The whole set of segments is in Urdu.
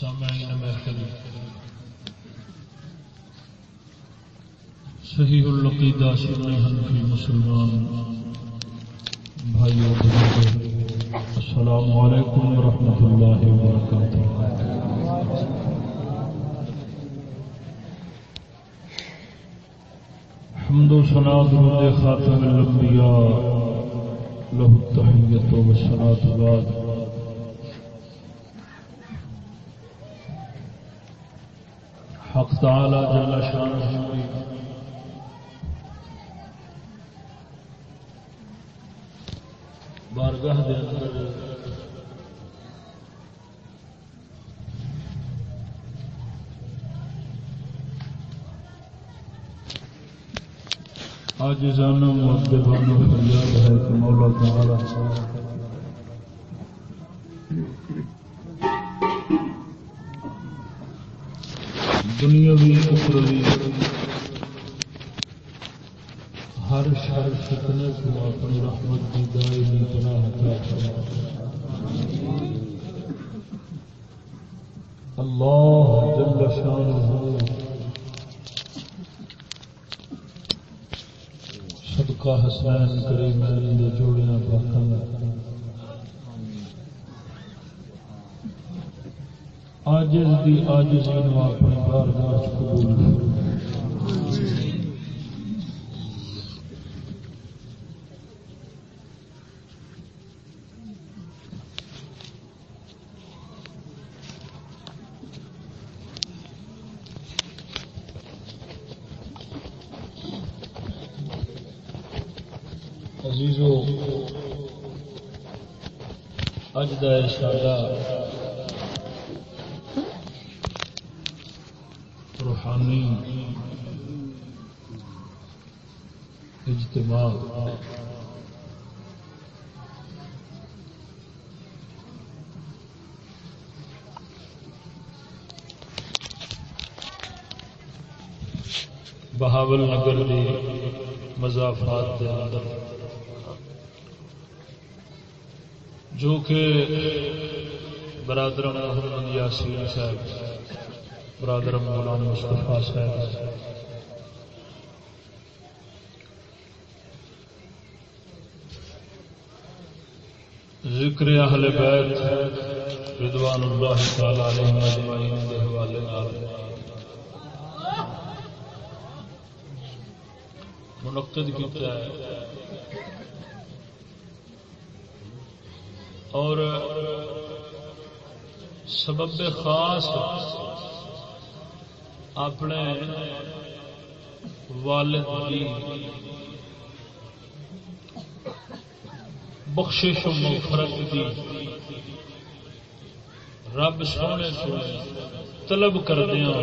سامعین محفل صحیح العقیدہ سنی حنفی مسلمان بھائیو بزرگوں السلام علیکم ورحمۃ اللہ وبرکاتہ۔ حمد و ثنا درود خاتم الانبیاء له التحیت و الصلاة بعد۔ حق تعالی جل شانہ بارگاہ دے اندر آج جانا مدبانو فریاد ہے کہ مولا تعالی دنیاوی اخروی ہر شر فتنے کو اپنی رحمت کی دائمی پناہ عطا فرما اللہ جل شانہ صدقہ حسین کریم۔ آجز دی آجزی نو اپنی بارگاہ وچ قبول عزیزو اج دا ارشادہ روحانی اجتماع بہاول نگر دی مضافات دے اندر جو کہ برادر محمد یاسین صاحب برادر مولانا مصطفیٰ صاحب۔ ذکر اہل بیت رضوان اللہ تعالی علیہ اجمعین دے حوالے نال۔ منعقد کیتا ہے۔ اور سبب خاص اپنے والد کی بخشش و مغفرت کی رب سونے تو طلب کردیا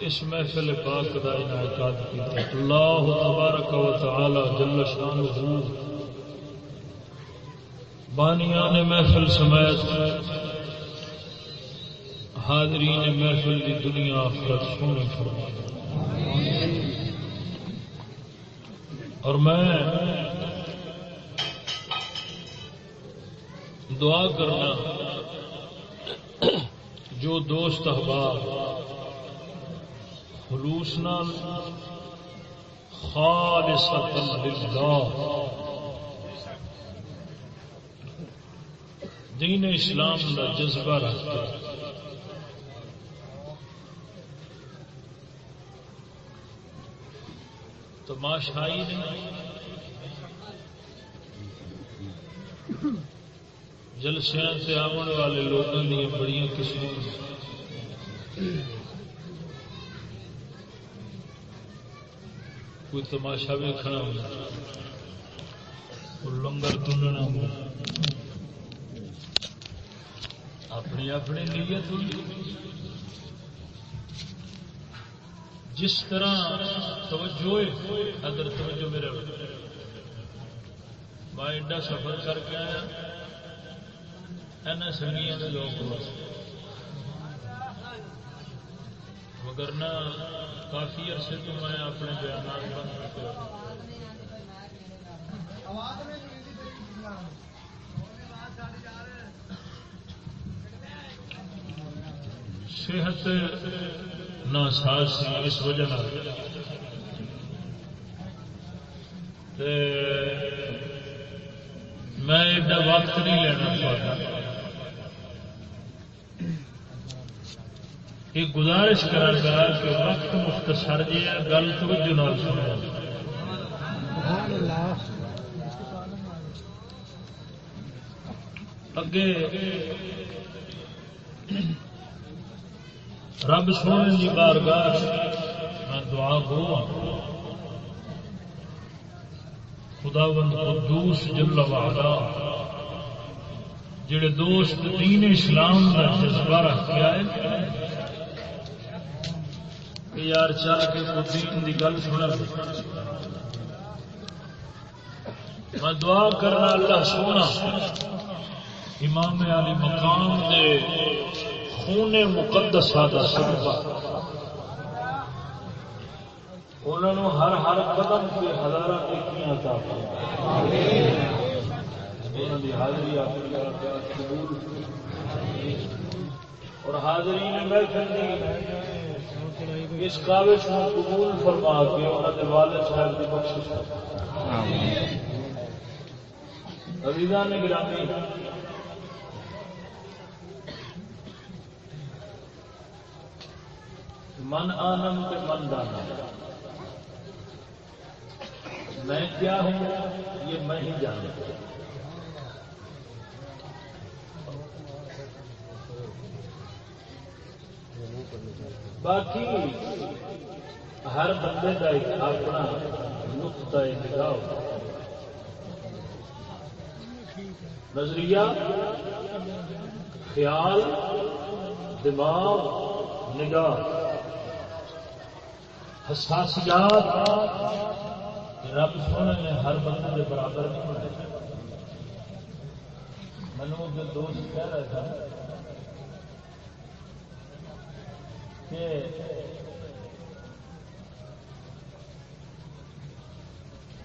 اس محفل پاک کا انعقاد کیا اللہ تبارک و تعالی جل شانہ بانیان محفل سمیت، حاضرین محفل کی دنیا آخرت سونے فرما اور میں دعا کرنا جو دوست احباب خلوص نال خالصۃ للہ دین اسلام کا جذبہ رکھتے تماشائی نہیں جلسیاں سے آنے والے لوگوں دیا بڑی قسم کوئی تماشا ویکنا ہو لنگر تننا ہو اپنی اپنی نیت ہوئی۔ جس طرح توجہ اگر توجہ میرے میں ایڈا سفر کر کے آیا۔ ایسا سنگیا لوگ مگر نہ کافی عرصے تو میں اپنے بیانات بند صحت نہ ساز سی اس وجہ میں ایڈا وقت نہیں لینا ایک گزارش کرا کہ وقت مختصر جی ہے، گل توجہ نال سنا اگے رب سونے کی بارگاہ میں دعا گو خدا بند قدوس جل وعلا، جڑے دوست دین اسلام کا جذبہ رکھا ہے یار چل کے دین کی گل سنا میں دعا کرنا اللہ سونا، امام علی مقام دے خون مقدس انہوں ہر ہر قدم سے ہزار حاضری اور حاضری اس کاغذ کو قبول فرما کے انہوں نے والد صاحب کی بخش نے گرامی من آنم کے من دانا۔ میں کیا ہوں؟ یہ میں ہی جانتا باقی ہر بندے کا ایک اپنا نقطۂ نگاہ نظریہ، خیال، دماغ، نگاہ۔ حساسیات رب سونے نے ہر بندے کے برابر نہیں بنائے منو جو دوست کہہ رہا تھا کہ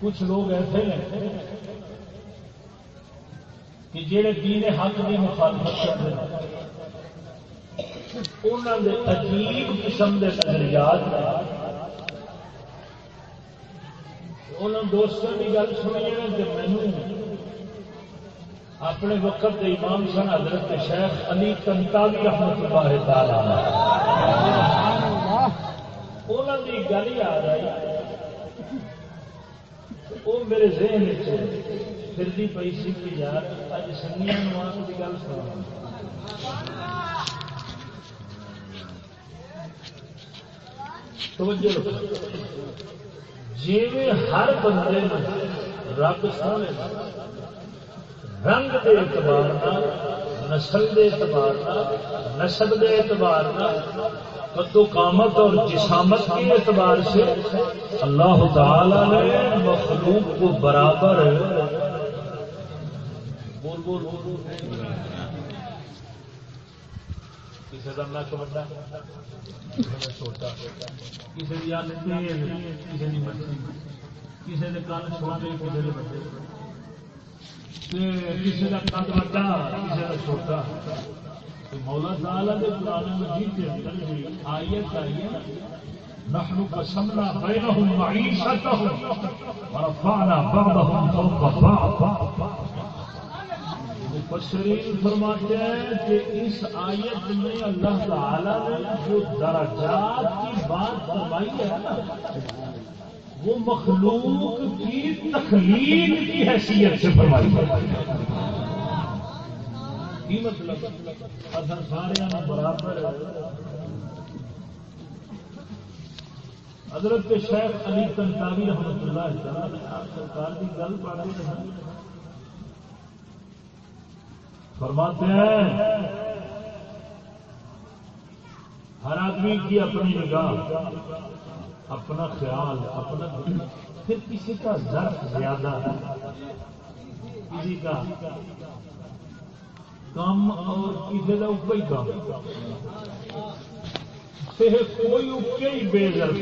کچھ لوگ ایسے ہیں کہ جہے دین حق کی مخالفت کرتے ہیں انہوں نے عجیب قسم کے نظریات انہوں دوستوں کی گل سنی ہے کہ مینو اپنے وقت کے امام سن حضرت شیخ علی کنتاوی رحمت اللہ تعالی انہوں کی گل ہی آ رہی وہ میرے ذہن پھرتی پی سی کہ یار اج سنیا نواز کی گل سنا توجہ جی ہر بندے رب سونے رنگ کے اعتبار نسل کے اعتبار نسل کے اعتبار کدو کامت اور جسامت کے اعتبار سے اللہ تعالی نے مخلوق کو برابر۔ بول بول بول۔ کسی کا نک بڑا چھوٹا کسی کی کسی کی مچھلی کسی کے کن چھوٹے، کسی کے بڑے کسی کا کد بڑا، کسی کا چھوٹا۔ مولا تعالی کے قرآن مجید کے اندر آیت آئی ہے، نحن قسمنا بينهم معيشتهم ورفعنا بعضهم فوق بعض۔ مفسرین فرماتے ہیں کہ اس آیت میں اللہ تعالی نے جو درجات کی بات فرمائی ہے نا، وہ مخلوق کی تخلیق کی حیثیت سے فرمائی ہے۔ مطلب؟ اصل سارے برابر حضرت شیخ علی تنتاوی رحمت اللہ سرکار کی گل پڑھتے ہیں۔ فرماتے ہیں، ہر آدمی کی اپنی نگاہ، اپنا خیال، اپنا پھر کسی کا ضرف زیادہ ہے، کسی کا کم اور کسی کا اوپر ہی کم کوئی اکے ہی بے ضرف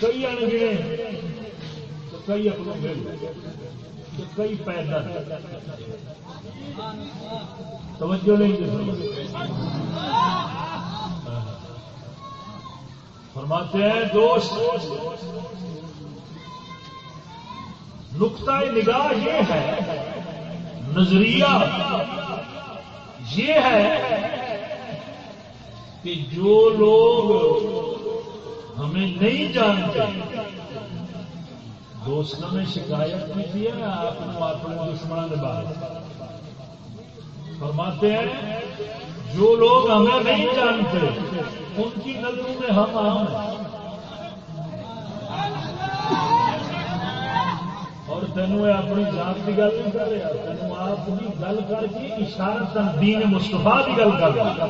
کئی آنے گئے کئی اپنے کئی پیدل توجہ نہیں فرماتے ہیں، دوست، نقطۂ نگاہ یہ ہے، نظریہ یہ ہے کہ جو لوگ ہمیں نہیں جانتے دوستوں نے شکایت کی تھی ہے آپ کو اپنے دشمن کے بارے فرماتے ہیں، جو لوگ ہمیں نہیں جانتے، ان کی نظروں میں ہم عام اور تینوں اپنی ذات کی گل نہیں کر رہا تینوں آپ کی گل کر کے اشارت دین مستفا کی گل کر رہا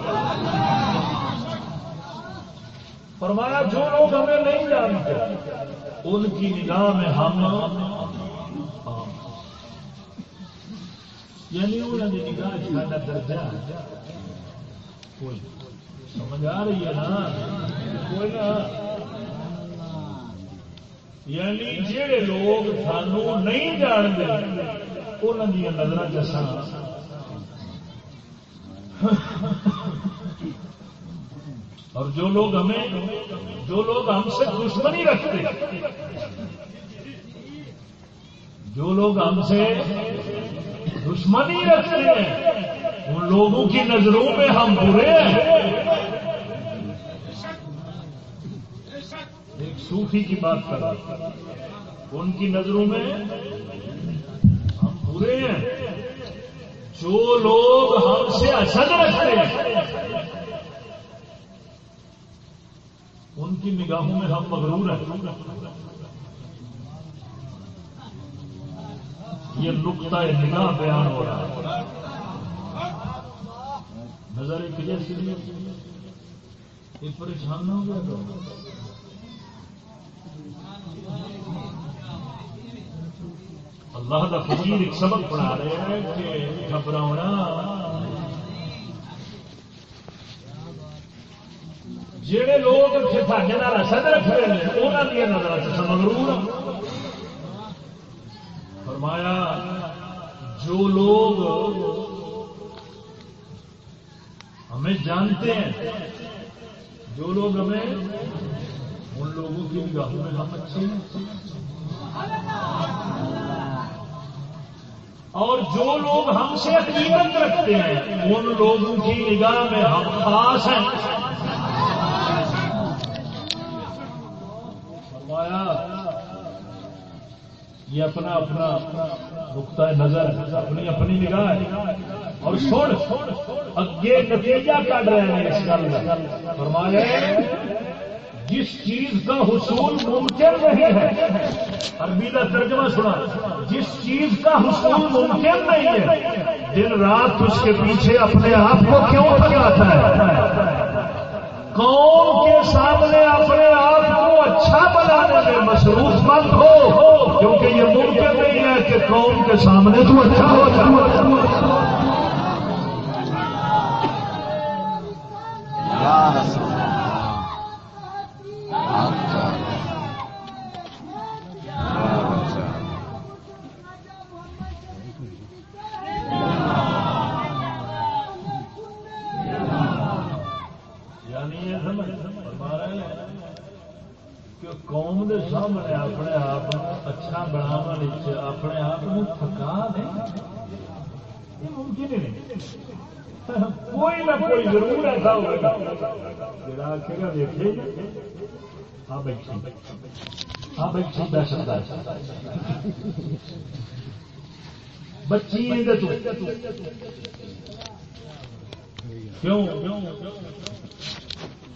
فرمایا، جو لوگ ہمیں نہیں جانتے ان کی نگاہ میں ہم یعنی انہوں نے نگاہ سارا درجہ سمجھ آ رہی ہے نا؟ کوئی نہ یعنی جہے لوگ سانو نہیں جانتے انہوں دیا نظر چسا اور جو لوگ ہمیں جو لوگ ہم سے دشمنی رکھتے جو لوگ ہم سے دشمنی رکھتے ہیں، ان لوگوں کی نظروں میں ہم برے ہیں۔ ایک صوفی کی بات کر رہا ان کی نظروں میں ہم برے ہیں۔ جو لوگ ہم سے اصل رکھتے ہیں ان کی نگاہوں میں ہم مغرور ہیں یہ نقطہ نگاہ بیان ہو رہا ہے۔ نظر کلیئر لیے یہ پریشان نہ ہو گیا اللہ کا فقیر ایک سبق پڑھا رہے ہیں کہ گھبراؤنا۔ جہے لوگ سد رکھتے ہیں انہوں دیا نظر سے مغرور فرمایا، جو لوگ ہمیں جانتے ہیں، جو لوگ ہمیں، ان لوگوں کی نگاہوں میں ہم اچھے ہیں۔ اور جو لوگ ہم سے حقیقت رکھتے ہیں، ان لوگوں کی نگاہ میں ہم خاص ہیں۔ یہ اپنا اپنا نقطۂ نظر، اپنی اپنی نگاہ ہے۔ اور سن، اگے نتیجہ کر رہے ہیں اس گل کا فرمایا جس چیز کا حصول ممکن نہیں ہے، عربی کا ترجمہ سنا، جس چیز کا حصول ممکن نہیں ہے، دن رات اس کے پیچھے اپنے آپ کو کیوں بچاتا ہے؟ قوم کے سامنے اپنے آپ کو اچھا بنانے میں مصروف مند ہو، کیونکہ یہ ممکن نہیں ہے کہ قوم کے سامنے تو اچھا ہو۔ قوم اپنے آپ کو تھکا نہیں ممکن نہیں کوئی نہ کوئی ضرور ایسا ہوگا جڑا آخے گا دیکھے ہاں بیٹھی ہاں بیٹھی دہشت بچی کیوں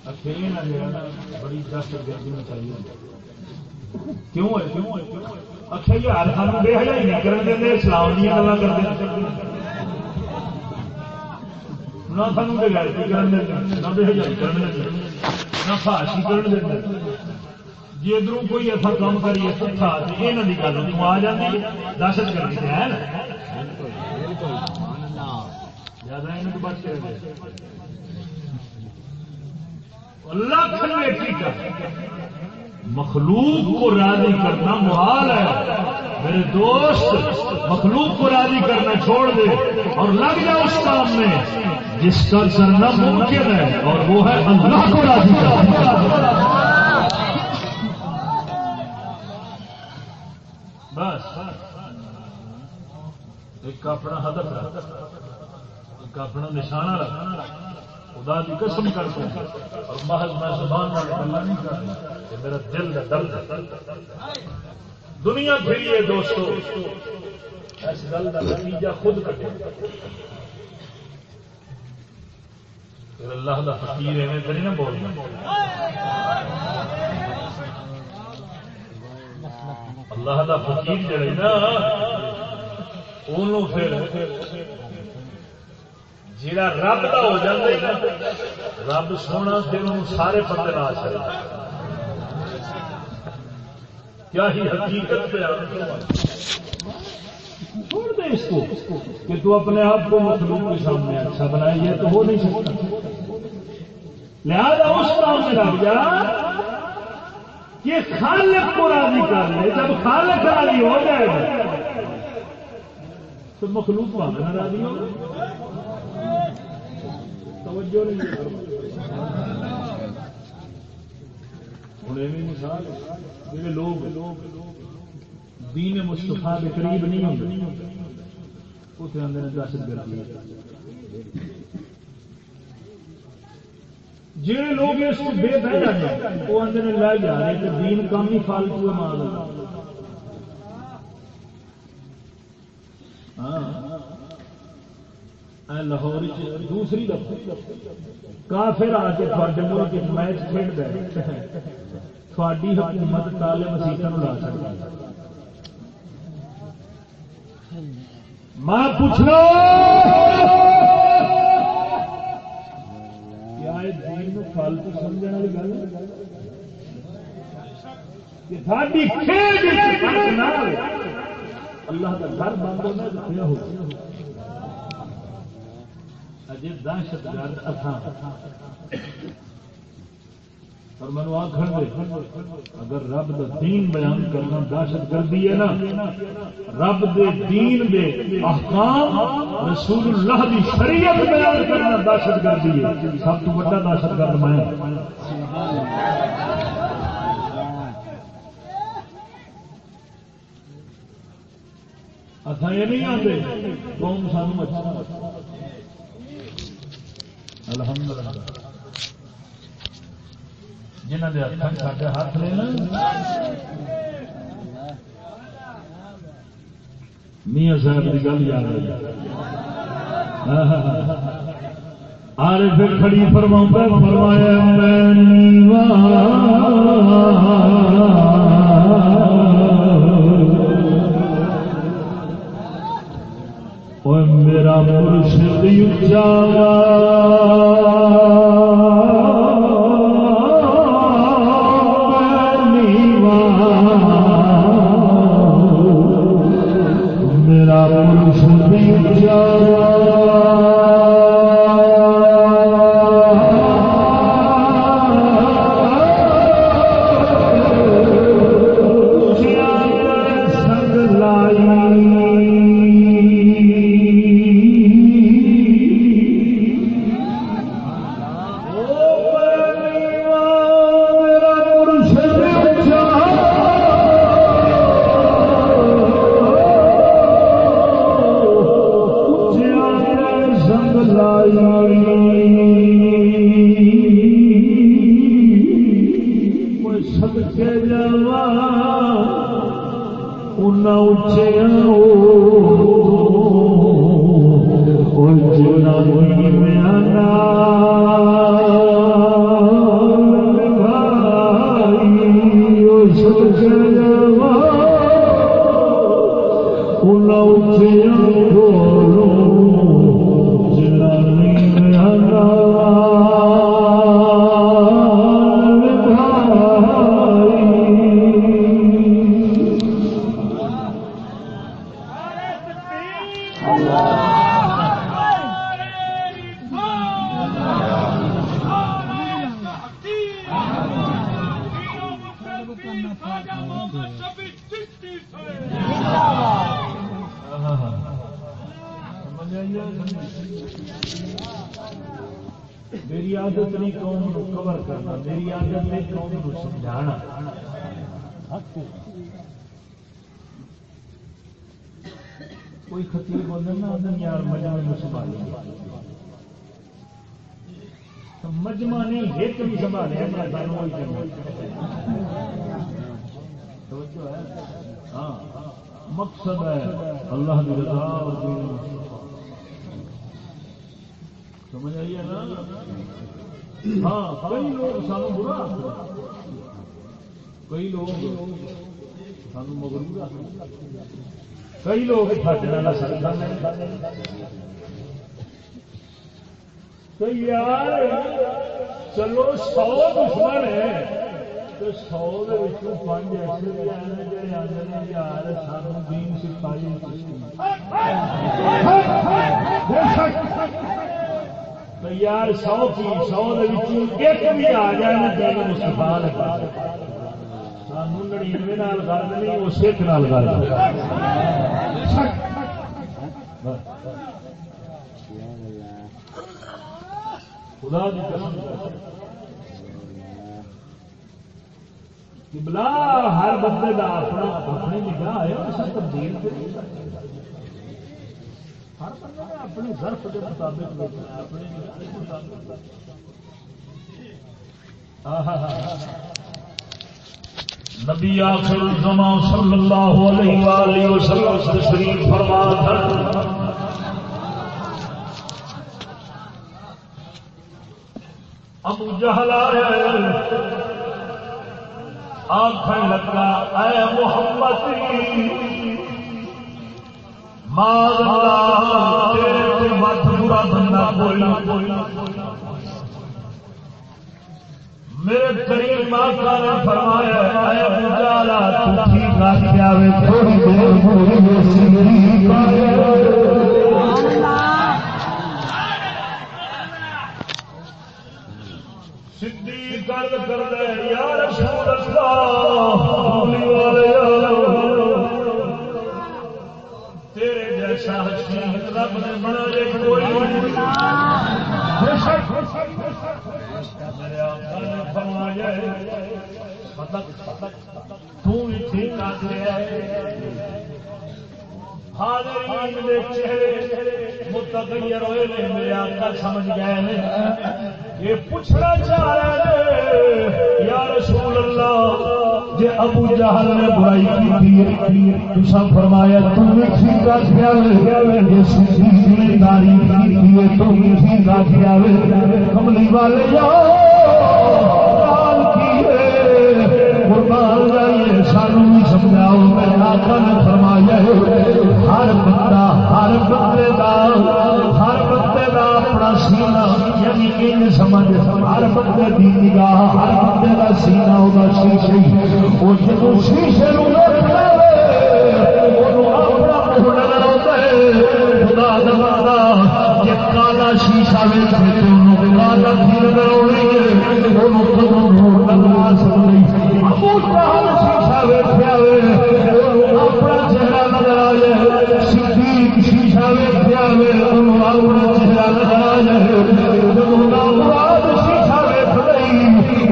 اکیلے نہ بڑی دہشت گردی میں چاہیے کیوں ہے کیوں ہے کیوں ہے اچھا یہ سان بے حجائی نہیں کرنے دیں اسلام دیا گلا کرتے نہ سانو بے نہ بے نہ فاشی جی ادھر کوئی ایسا کام کریے سکھا تو یہ نہ گل تم آ جاتی دہشت گردی ہے زیادہ بچ لاکھ مخلوق کو راضی کرنا محال ہے۔ میرے دوست، مخلوق کو راضی کرنا چھوڑ دے اور لگ جا اس کام میں جس کا کرنا ممکن ہے اور وہ ہے اللہ کو راضی کرنا۔ بس۔ ایک اپنا ہدف ایک اپنا نشانہ رکھنا خدا کی قسم کر کے اور محض میں زبان والا گلا نہیں کر رہا میرا دل کا درد ہے۔ دنیا پھری دوستو، اس گل کا نتیجہ خود کٹے۔ پھر اللہ کا فقیر ایویں کری نا بولنا۔ اللہ کا فقیر جڑے نا انہوں پھر جا رب کا ہو جائے رب سونا پھر سارے بندے لا چلے کیا ہی حقیقت چھوڑ دے اس کو کہ تو اپنے آپ کو مخلوق کے سامنے اچھا بنائیے تو ہو نہیں سکتا۔ لہذا اس کام میں لگ جا کہ خالق کو راضی کر لے۔ جب خالق راضی ہو جائے گا، تو مخلوق وہاں راضی ہوگا۔ ہوں مثال جی لوگ دین مستفا کے قریب نہیں ہوتے اتنے آدھے دہشت گردی جی لوگ اس کو بے بہ جاتے وہ آدھے لے جا رہے کہ دین کام ہی فالتو ہے مال۔ ہاں۔ لاہور دوسری کافر آ کے تھوڑے ملک میچ کھیل گئے تھوڑی حکومت تالے مسیح لا سکتا میں پوچھ لو۔ کیا دین فالتو سمجھنے والی گل جی، اللہ کا گھر بند ہونا ہو۔ اجے دہشت گرد اور مینو آخر اگر رب دا دین بیان کرنا دہشت گردی ہے نا، رب دے دین دے احکام رسول اللہ دی شریعت بیان کرنا دہشت گردی ہے۔ سب تو بڑا دہشت گرد میں اچھا یہ نہیں آتے قوم سانو اچھا الحمد للہ جنہ ہاتھ ہاتھ لے میاں صاحب کی گل یاد آرے پھر کھڑی فرما فرمایا اور میرا مرشد اجالا سنگ نال گل خدا کی قسم۔ بلا ہر بندے کا اپنا اپنی نگاہ ہے سب تبدیل ہر بندے نے اپنے ظرف کے مطابق اپنے نبی آخر الزمان صلی اللہ علیہ وآلہ وسلم تشریف فرما تھا ابو جہل آیا آخر لگا، اے محمد مت برا بندہ بولنا میرے قریب ماتا نے فرمایا اے ابو جالا ٹھیک آ تھوڑی دیر کر دے تیرے جیسا رب نے بنا دے کوئی تو ٹھیک حاضرین چہرے متغیر ہوئے نے میرے آقا سمجھ گئے نے یہ پوچھنا چاہ رہے یا رسول اللہ جے ابو جہل نے برائی کی تھی تسا فرمایا تم نے ٹھیک جے صدیق نے تعریف کی تھی تو بھی ٹھیک کملی والے جاؤ۔ قربان جائیے سانو بھی سمجھاؤ میں آقا نے فرمایا ہر بندہ ہر بندے کا ہر بندے کا اپنا سینا یعنی ان سمجھ ہر بندے کی نگاہ ہر بندے کا سینا وہ شیشے وہ جب شیشے کالا شیشا ویچے تو کالا نظر آنی شیشا ویچیا اپنا چہرہ نظر آ جائے اپنا چہرہ نظر آ جائے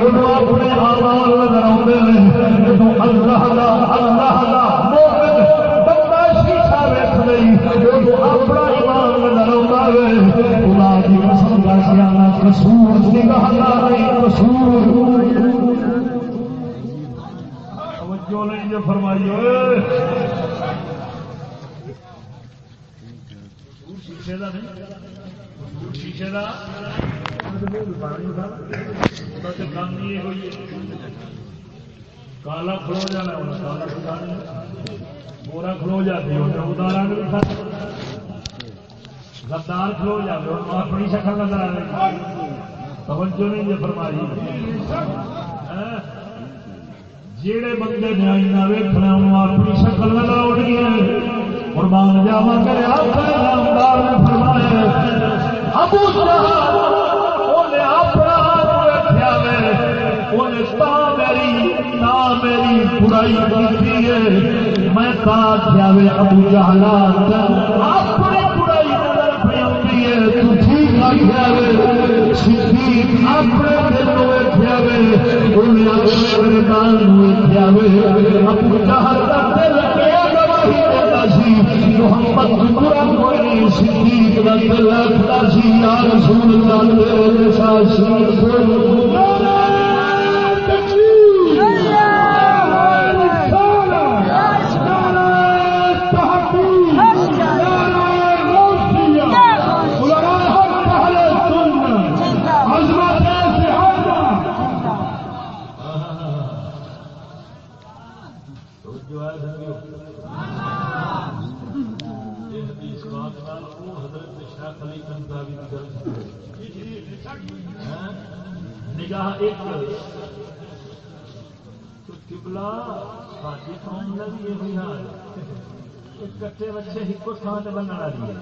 مراد رہی اپنے نظر آتے ہیں اللہ اللہ بندہ رہی اپنا ایمان نظر آتا ہے خدا کی قسم کا سیاح قصور نگاہ قصور جو فرمائی شیشے کا شیشے کا کالا کھلو جانا بورا کھلو جاتے اتارا گدار کھلو جاتے ہو اپنی شکل نظر آ رہی توجہ نہیں یہ فرمائی۔ ہاں؟ جہے بندے نے آئنا ویخنا اپنی شکل نظر آنی ہے۔ قربان جاوا کرے نامدار نے فرمایا ابو میری برائی کرتی ہے۔ میں ابو جہلا اپنی برائی اپنے ابو جہل دل محمد کوئی صدیق دل سی رسول اللہ ایک کبلا ساری قوم کا بھی یہ حال کٹے بچے ایک تھان سے بننے والی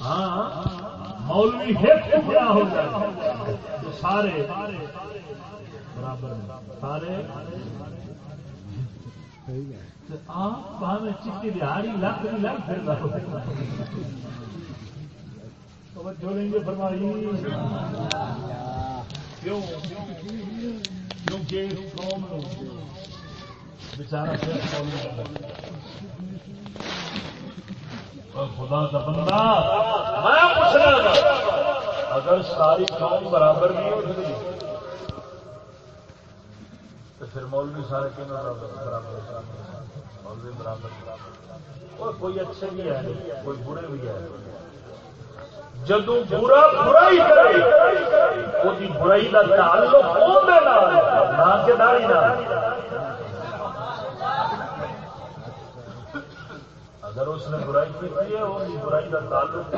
ہاں مولوی ایک ٹکڑا ہو جائے۔ تو سارے، برابر سارے۔ آپ چیٹی دہاڑی لگ لگ پھر توجہ فرمائی۔ کیوں؟ کیونکہ قوم خدا کا بندہ، میں پوچھ رہا اگر ساری قوم برابر نہیں ہوتی تو پھر مولوی سارے کیوں برابر مولوی برابر کوئی اچھے بھی ہے، کوئی برے بھی ہے۔ جدو برا برائی کرے وہ برائی کا تعلق نہ داری اگر اس نے برائی کی ہے وہ برائی کا تعلق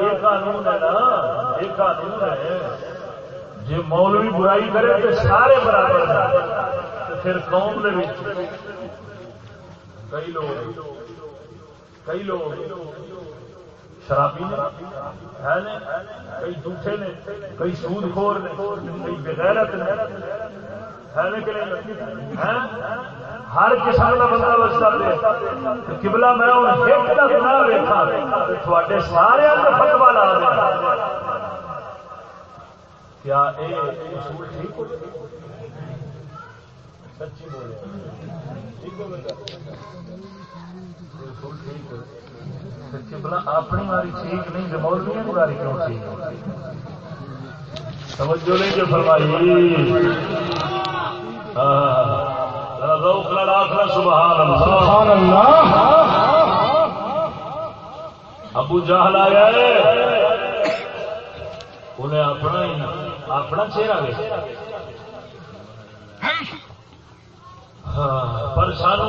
یہ قانون ہے نا، یہ قانون ہے۔ جی مولوی برائی کرے تو سارے برابر پھر قوم کے کئی لوگ کئی لوگ شرابی نے کئی جھوٹے نے، کئی سود خور نے، کئی بغیرت نے۔ ہر کسان کا بندہ بچتا دے کبلا میں تھوڑے سارے فتوا لا رہا کیا یہ اصول ٹھیک ہو سچی بولے اپنی ماری ٹھیک نہیں مولوی ماری کیوں ٹھیک توجہ نہیں جو فرمائی۔ سبحان اللہ۔ ابو جہل آ گئے انہیں اپنا اپنا چہرہ دیکھا ہاں پر سانو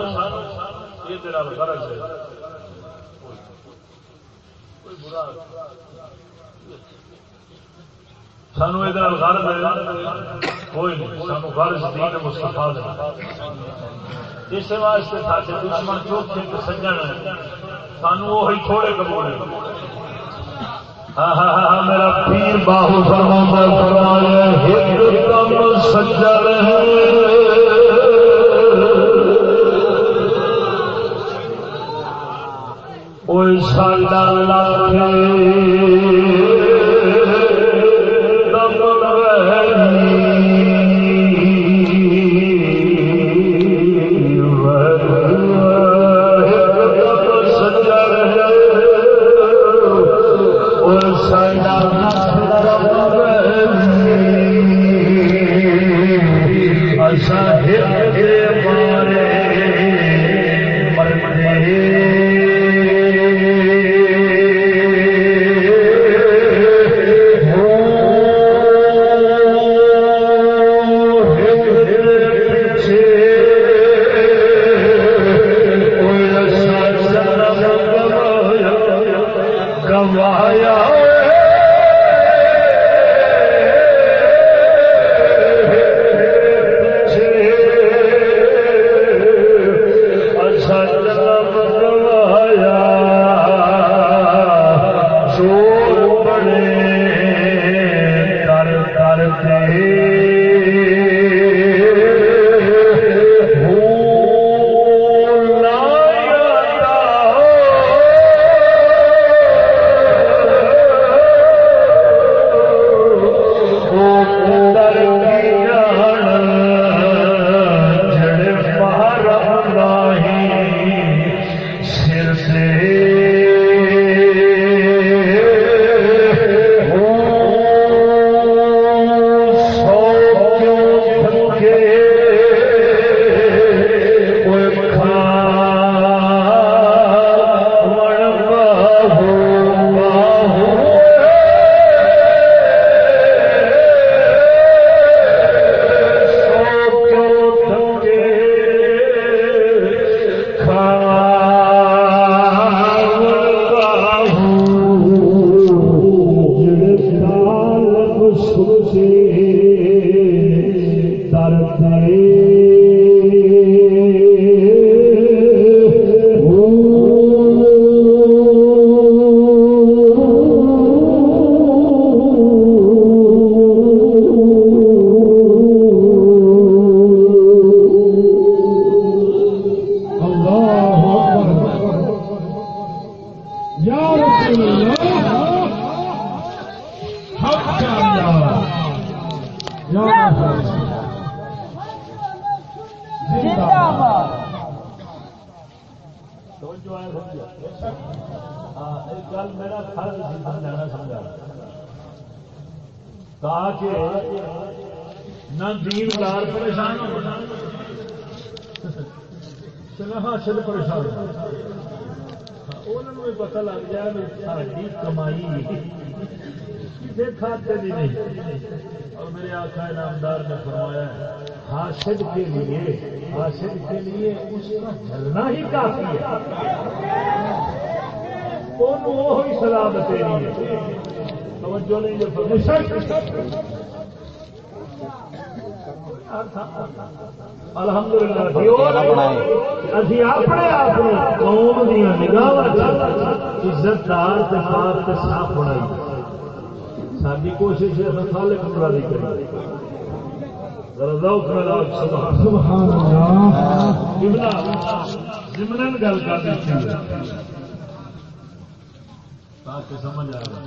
یہ غرض ہے۔ سانو یہ کوئی نہیں، سانو غرض دین مستفا اس واسطے سارے دشمن چوکھے سجن سانو وہی تھوڑے قبول ہاں، ہاں، ہاں، میرا پیر باہو فرما فرمایا ایک کم سجل ہے ساڈا لاکھ چاہے کوشش ہے مسالے کمرہ نہیں کریں۔ سمرن گل کر تاکہ سمجھ آ رہا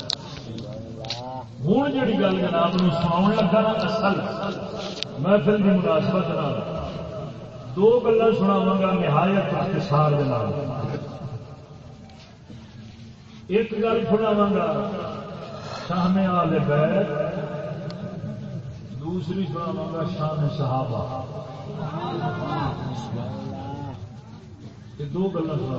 ہوں جی گل جناب سنا لگا نا اصل محفل کی مناسبت دو گلا سناوا گا نہایت اختصار ایک گل سناوا گا شان آل بیت، دوسری سناوا گا شان صحابہ۔ یہ دو گلا سنا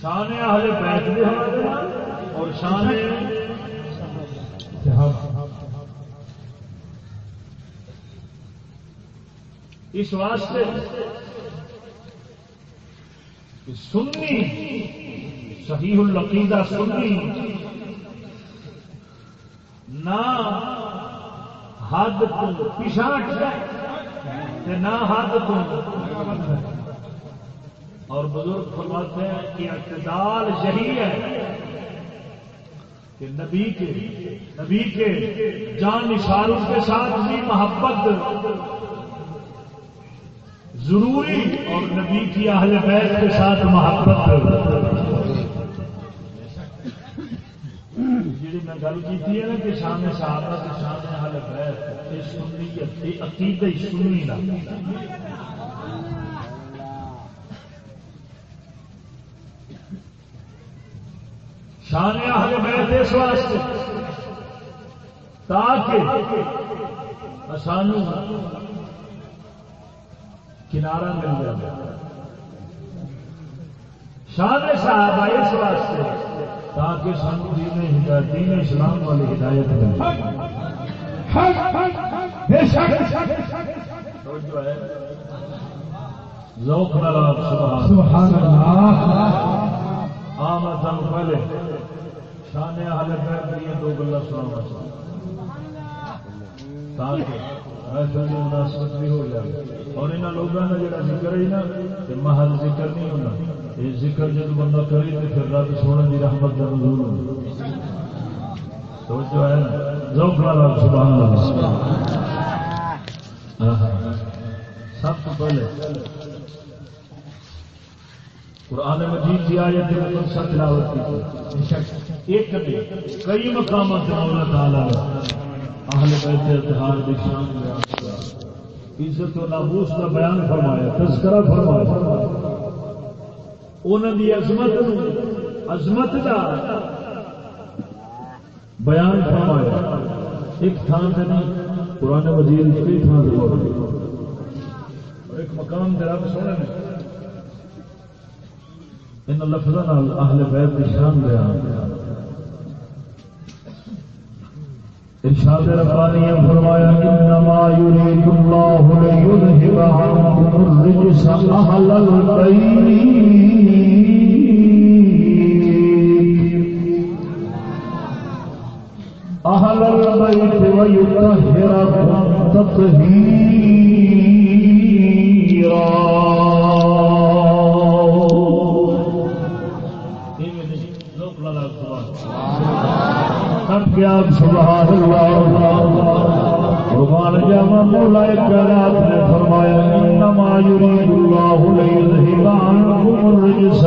شان آل بیت بھی ہاں اور شان اس واسطے سنی، صحیح العقیدہ سنی۔ نہ حد پچھا نہ حد اور بزرگ فرماتے ہیں کہ اعتدال یہی ہے کہ نبی کے نبی کے جان نثاروں کے ساتھ بھی محبت ضروری اور نبی کی اہل بیت کے ساتھ محبت جی میں گل کی نا کہ شام صحابہ کے شام اہل بیت، یہ سنی عقید سنی نا۔ شان اہل بیت اس واسطے تاکہ سانو کنارا مل جائے۔ شان صاحب آئے اس واسطے تاکہ سن دین ہدایت دین اسلام والی ہدایت مل ذوق سبحان اللہ۔ میں سن پہلے۔ شان حال دو گلا سنا تاکہ مناسبت بھی ہو جائے۔ اور یہاں لوگوں کا جڑا ذکر ہے نا محل ذکر نہیں ہونا۔ یہ ذکر جب بندہ کرے تو پھر رب سونے کی رحمت کا نزول ہونا۔ تو جو ہے سبحان اللہ۔ سب تو پہلے قرآن مجید کی آیت مقصد تلاوت کی۔ ایک کئی مقامات اللہ تعالی اہل بیت اتحاد کی شان بیان کیا عزت و ناموس کا بیان فرمایا، تذکرہ فرمایا۔ انہوں کی عظمت عظمت کا بیان فرمایا۔ ایک تھان سے نہیں پرانے وزیر کئی تھان سے اور ایک مقام دے رب سونے ان لفظوں اہل بیت کی شان بیان۔ کیا ارشاد ربانی نے فرمایا انما يريد الله ليذهب عنكم الرجس اهل البيت اهل البيت ويطهركم تطهيرا سبحان مولا نے فرمایا انما الرجس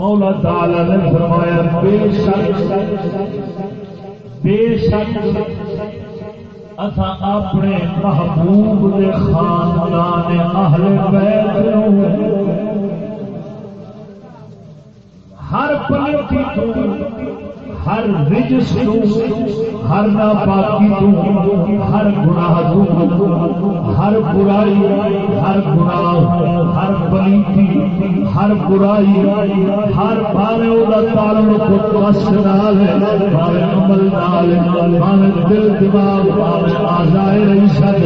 مولا تعالی نے فرمایا بے شک بے شک اسا اپنے محبوب دے خاندان اہل بیت نو ہر پلیتی تو ہر رجس تو، ہر ناپاکی تو، ہر گناہ تو، ہر برائی، ہر گناہ، ہر پلیتی ہر برائی، ہر بارے تعلق نال بارے عمل نال بارے دل دماغ، بارے آزائے رئیسہ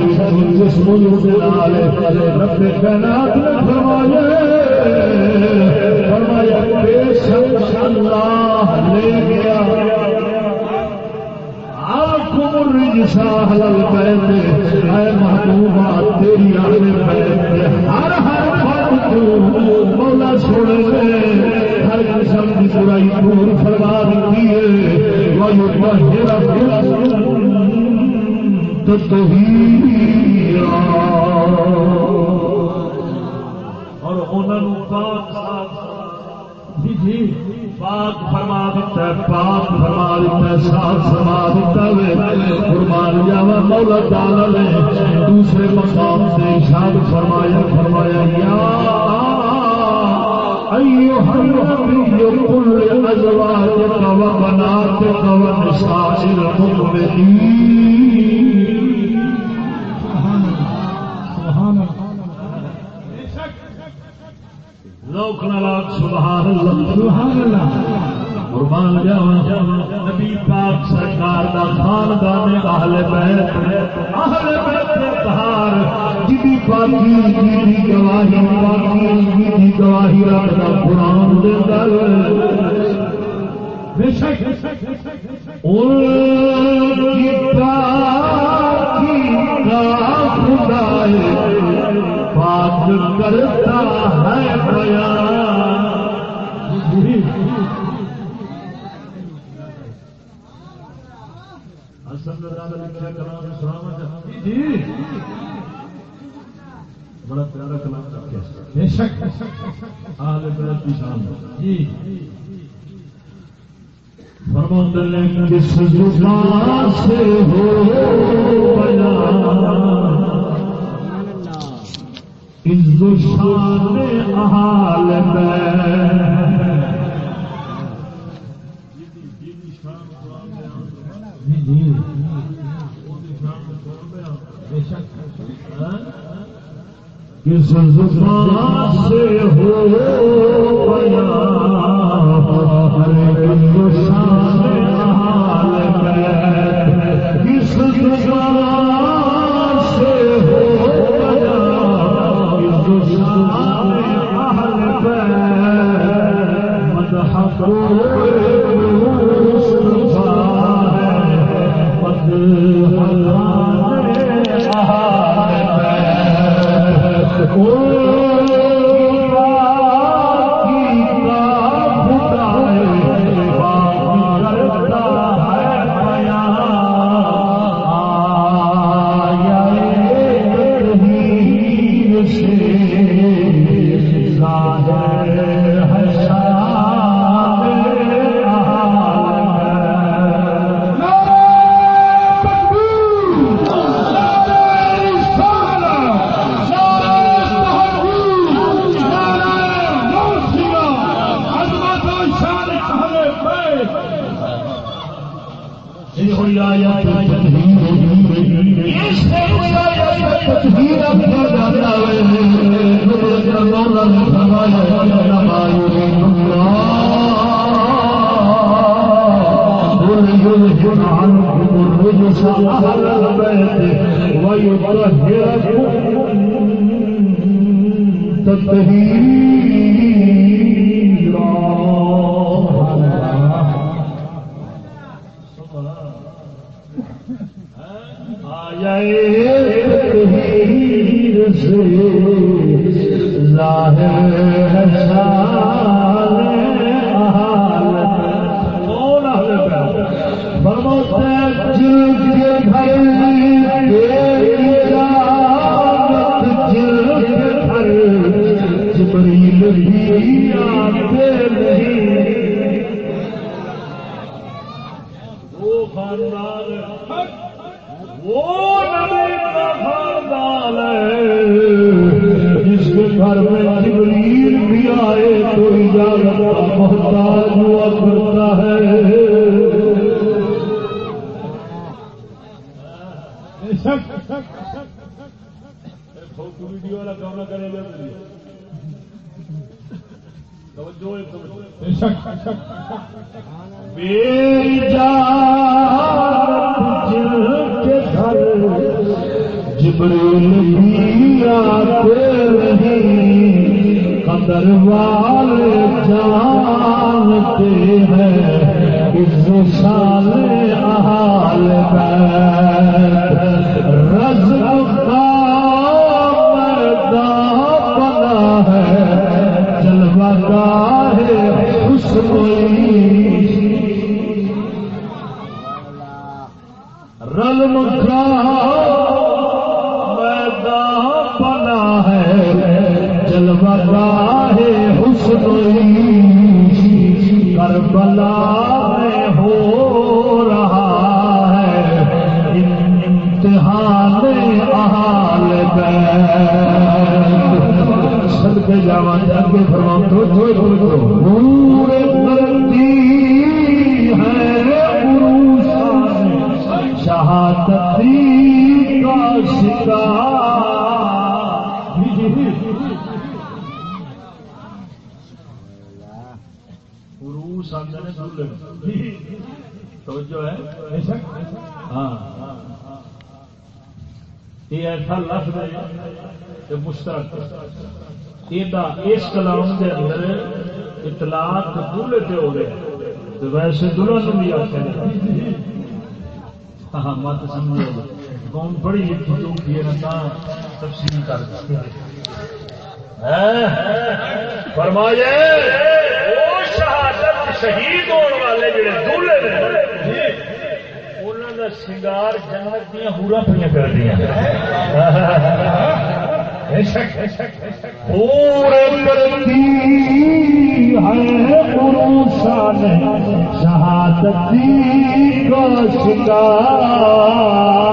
جسم نال رب کائنات نے فرمایا فرمایا، بے شک اللہ لے گیا. آنکھوں الرجسا اے محبوبہ، تیری آنے بیت ہر ہر فرد تو مولا چھوڑے ہر قسم کی برائی دور فرما دیتی ہے. وَيُطَهِّرَ تطہیرا اور انہوں پاک صاف جی جی پاک فرما دیتا ہے، پاک فرما دیتا ہے صاف فرما دیتا ہے۔ قربان جاوا مولا تعالی نے دوسرے مقام سے ارشاد فرمایا فرمایا، یا ایوہ النبی قل لازواجک المؤمنین سبحان اللہ سبحان اللہ قربان جاواں نبی پاک سرکار دا خاندان اہل بیت اہل بیت طہار جدی پاکی جدی گواہی پاکی جدی گواہی رکھدا قرآن دیندا بے شک ان کی پاکی خدا پاک بڑا پیارا کلام کر کے بے شک آل بلد کی شان جی فرماتے کس زبان سے ہو بیان عز و شان احال کس زبان سے ہو عز و انسان اس ویسے دلہن بھی آتے ہاں مت سمجھو۔ قوم بڑی لکھی چوکی ہے تفصیل کر فرمایا شہادت شہید ہونے والے جڑے دولے انہوں کا سنگار جنت دیا ہورا پہ کر دیا۔ پورے کرتی ہے شہادت کو شکار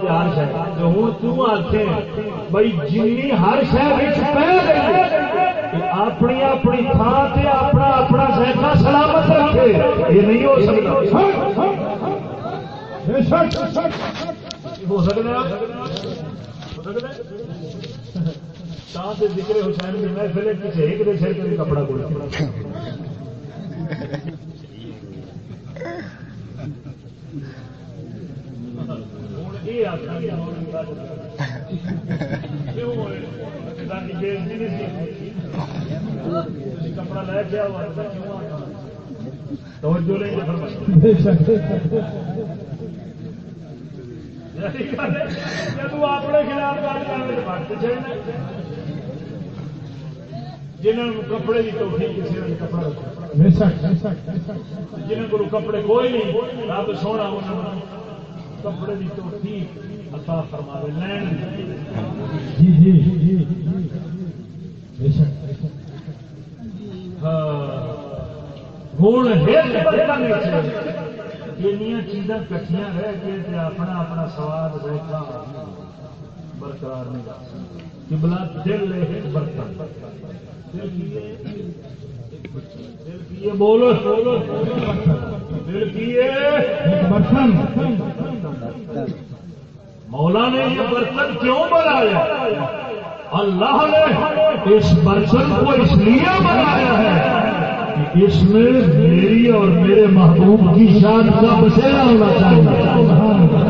تے ہر شہ ہوں توں آخے بھائی جنی ہر شہر اپنی اپنی تھان سے اپنا اپنا سہنا سلامت رکھے۔ یہ نہیں ہو سکتا۔ ہو سکتا ذکر حسین کی محفل کسی ایک دے سر کے کپڑا کو کپڑا لے اپنے خلاف جنہوں کپڑے کی توفی کسی نے کپڑا جنہوں کو کپڑے کوئی نہیں، رب سونا کپڑے کی ٹھیک عطا فرما لین جی جی جی چیزاں کٹیاں رہ کے اپنا اپنا سواد ریکا برقرار نہیں بلا دل برتن دل بولو برتن۔ مولا نے یہ برتن کیوں بنایا؟ اللہ نے اس برتن کو اس لیے بنایا ہے کہ اس میں میری اور میرے محبوب کی شان کا بسیرا ہونا چاہیے۔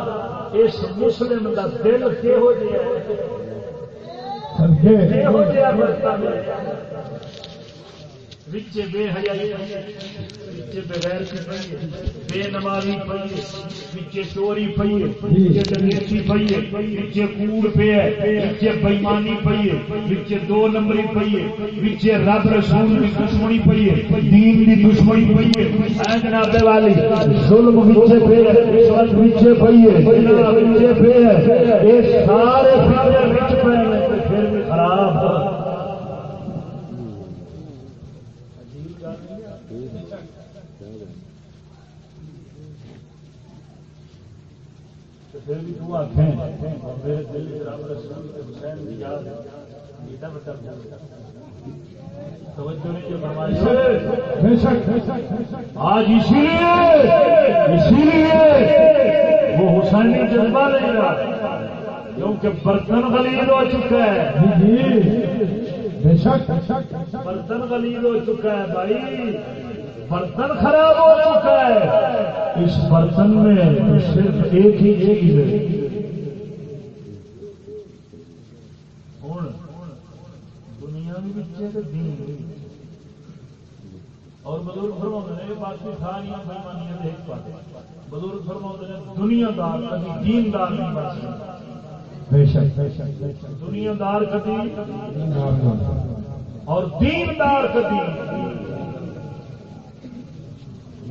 اس مسلم کا دل کہو بے حیائی بغیر بے نمازی چوری کوڑ پہ بےمانی پیے دو نمبری پیے رب رسول کی دشمنی پیے دین کی دشمنی پیے جناب والی، ظلم پیے پیے سارے بھی خراب پھر بھی تو آخیں میرے دل رب رسول حسین کی یاد آج اسی لیے اسی لیے وہ حسینی جذبہ نہیں رہا کیونکہ برتن غلیظ ہو چکا ہے۔ برتن غلیظ ہو چکا ہے بھائی۔ برتن خراب ہو چکا ہے۔ اس برتن میں صرف ایک ہی چیز ہے۔ دنیا بھی اور بزرگ فرما نے باقی بےمانیاں دیکھ پاتے بزرگ فرما نے دنیا دار کبھی دین دار نہیں بن دنیا دار کبھی اور دین دار کبھی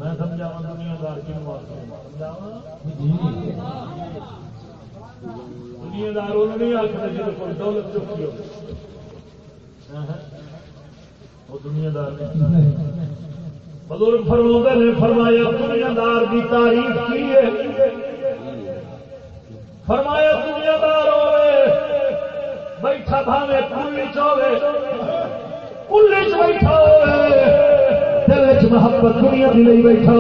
میں سمجھا دنیا دار کیوں دنیا دار وہ نہیں آخر جی کوئی دولت چکی ہو وہ دنیا دار بزرگ فرما نے، فرمایا دنیا دار کی تعریف کی ہے؟ فرمایا دنیا دار ہوئے، بیٹھا بھاوے کل چوے کل چ بیٹھا ہوئے۔ دل چ محبت دنیا کی نہیں بیٹھا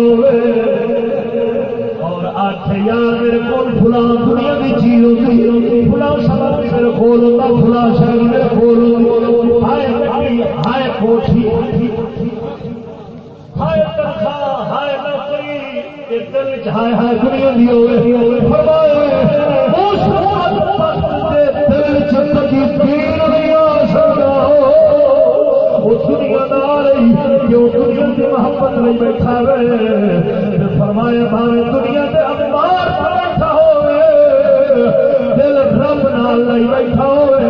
اور آخ یار میرے کو فلا دنیا کی چیز ہوتی فلا سب میرے کو فلا شہر میرے کو ہائے کوٹھی۔ ہائے تنخواہ، ہائے نوکری۔ دل ہائے ہائے دنیا ہوئے۔ فرمائے دل دنیا دار کیوں دنیا کی محبت نہیں بیٹھا رہے فرمایا بھاوے دنیا کے اخبار بیٹھا ہوئے دل رب نال نہیں بیٹھا ہوئے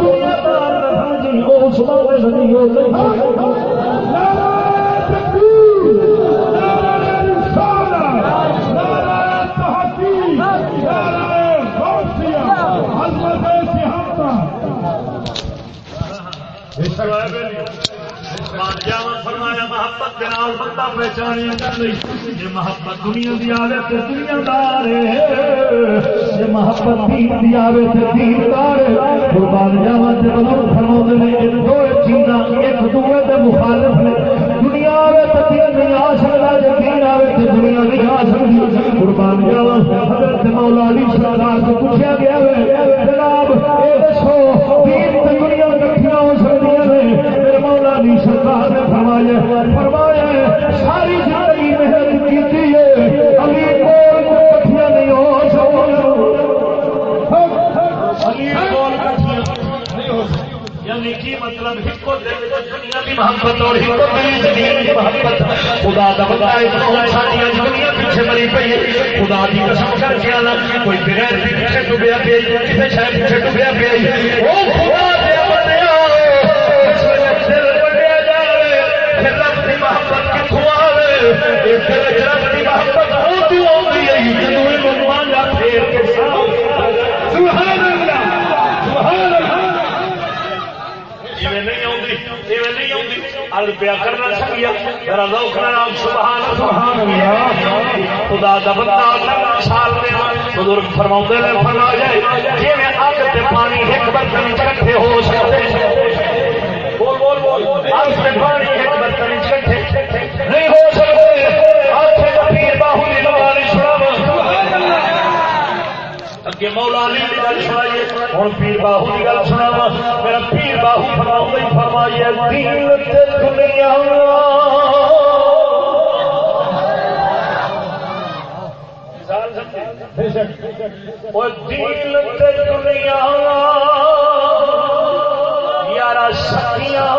دنیا دار نہ سمجھی وہ اس موقع نہیں ہو فرمایا محبت بندہ پہچانیا یہ محبت دنیا دی آوے تے دنیا دار یہ محبت دین دی آوے تے دین دار قربان جاواں تے بزرگ فرماؤندے نے ان دو چیزاں ایک دوسرے دے مخالف نے۔ دنیا آوے تے دین نہیں آ سکدا جے دین آوے تے دنیا نہیں آ سکدی قربان جاواں حضرت مولا علی سرکار کو پوچھا گیا ہے فرمایا فرمایا، ساری زندگی محنت کی ابھی کول کٹھیا نہیں ہو یعنی کی مطلب دنیا محبت اور محبت۔ خدا دنیا پیچھے مری پی خدا قسم کر کے کوئی بغیر پیچھے ڈبیا پی شاید پیچھے ڈبیا پی خدا آئے محبت ہوتی ہوتی ہے جدو مانگا پھیر کے خدا کا بندہ سال بزرگ فرما نے فرما جائے جی میں اگ پانی ایک برتن کٹھے ہو سکتے ہیں پانی ایک برتن چکے نہیں ہو سکتے۔ اگے مولا علی کی گل سنائیے۔ ہوں پیر باہو کی گل میرا پیر باہو فرماؤں فرمائیے دنیا دین دنیا یار سکیاں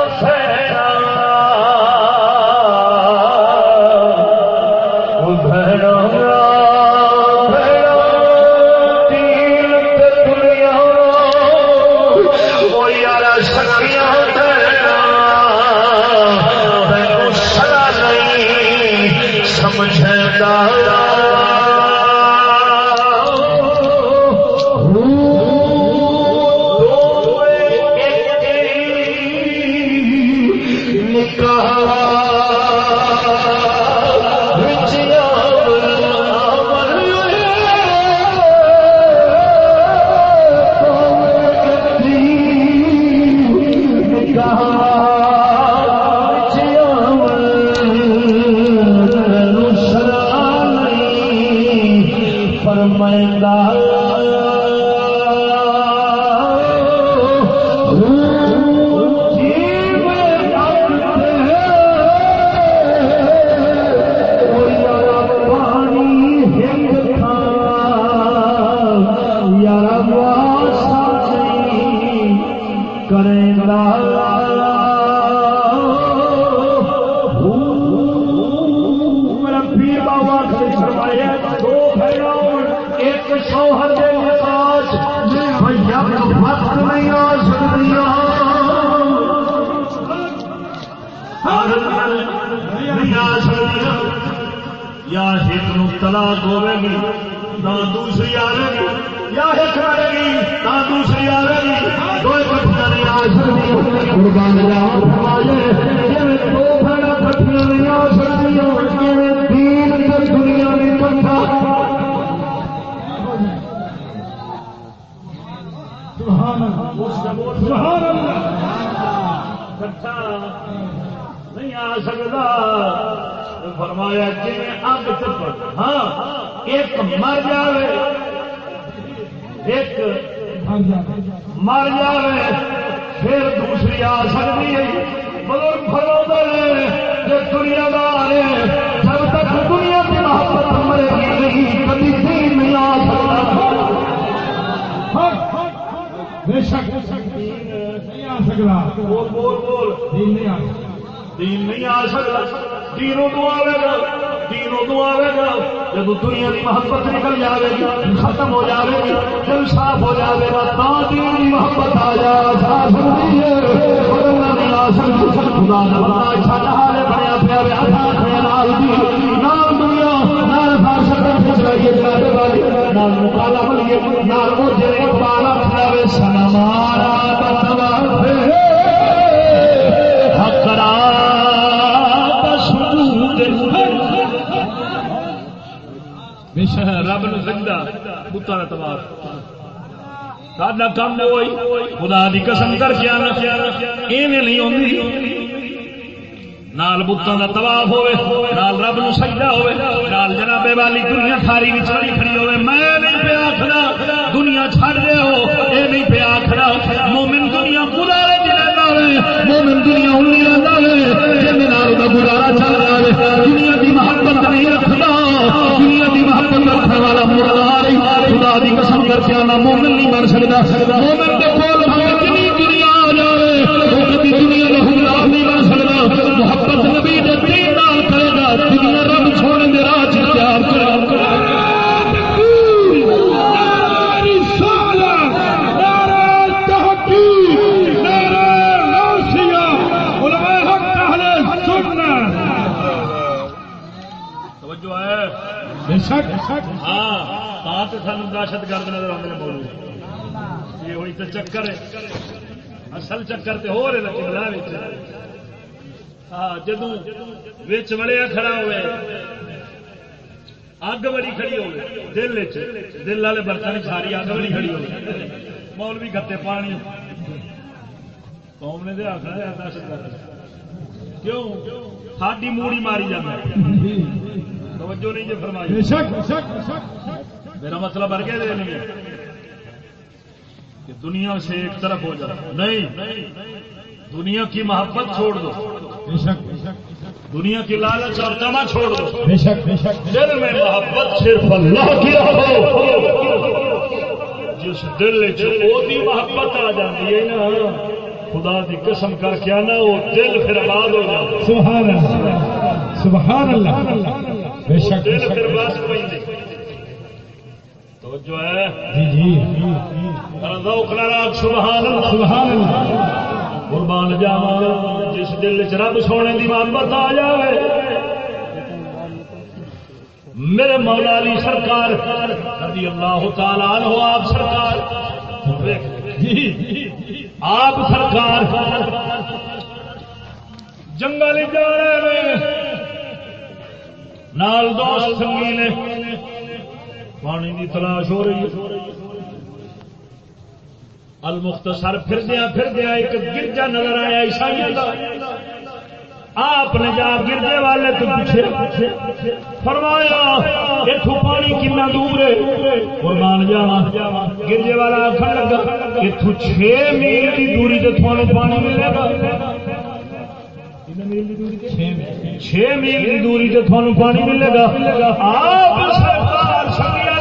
ہاں، ہاں دہشت گرد نظر ہاں، وڑیا کھڑا ہوئے، اگ بڑی کھڑی ہو دل دل والے برتن ساری اگ بڑی کھڑی ہو مول بھی گتے پانی۔ قوم نے آخر کیوں؟ ساری موڑی ماری جانا توجہ نہیں جی فرمائی۔ میرا مطلب ارگے دے نہیں کہ دنیا سے ایک طرف ہو جائے نہیں۔ دنیا کی محبت چھوڑ دو۔ دنیا کی لالچ اور تما چھوڑ دو۔ دل میں محبت صرف اللہ کی جس دل چی محبت آ جاتی ہے نا خدا دی قسم کر کے نا وہ دل پھر آباد ہو جاتا سبحان اللہ سبحان اللہ۔ دل پھر بس پہ تو جو ہے۔ جی جی۔ سبحان اللہ۔ سبحان اللہ۔ قربان جاوا جس دل چ رب سونے کی محبت آ جائے میرے مولا علی سرکار رضی اللہ تعالی عنہ آپ سرکار۔ آپ سرکار۔ جنگل جا رہے ہیں۔ نال دوست سنگی نے۔ پانی کی تلاش ہو رہی ہے۔ المختصر پھر دیا پھر دیا ایک گرجا نظر آیا عیسائی کا آپ نے جا گرجے والے تو پوچھے۔ فرمایا اتو پانی کنا دور ہے؟ قربان جاوا گرجے والا آخر لگا اتو چھ میل کی دوری سے تھوڑا پانی ملے گا۔ چھ میل۔ چھ میل کی دوری سے تھوڑا پانی ملے گا۔ آپ سرکار سنگیا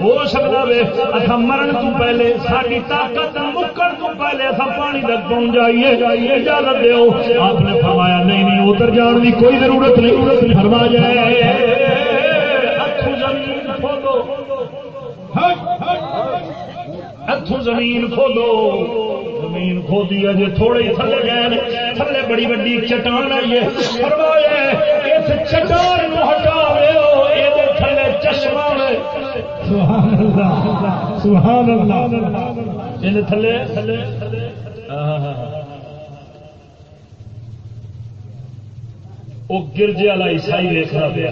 ہو سکتا وے۔ اصا مرن تو پہلے ساری طاقت مکن تو پہلے اصا پانی تک پہنچ جائیے۔ اجازت دو آپ نے فرمایا، نہیں نہیں ادھر جان کی کوئی ضرورت نہیں۔ فرما جائے۔ اتو زمین کھودو۔ اتو زمین کھودی ہے جی تھوڑے ہی تھلے گئے تھلے بڑی بڑی چٹان آئی ہے۔ فرمایا اس چٹان ہٹا یہ تھلے چشمہ سبحان اللہ ان تھلے؟ وہ گرجے والا عیسائی دیکھنا پیا۔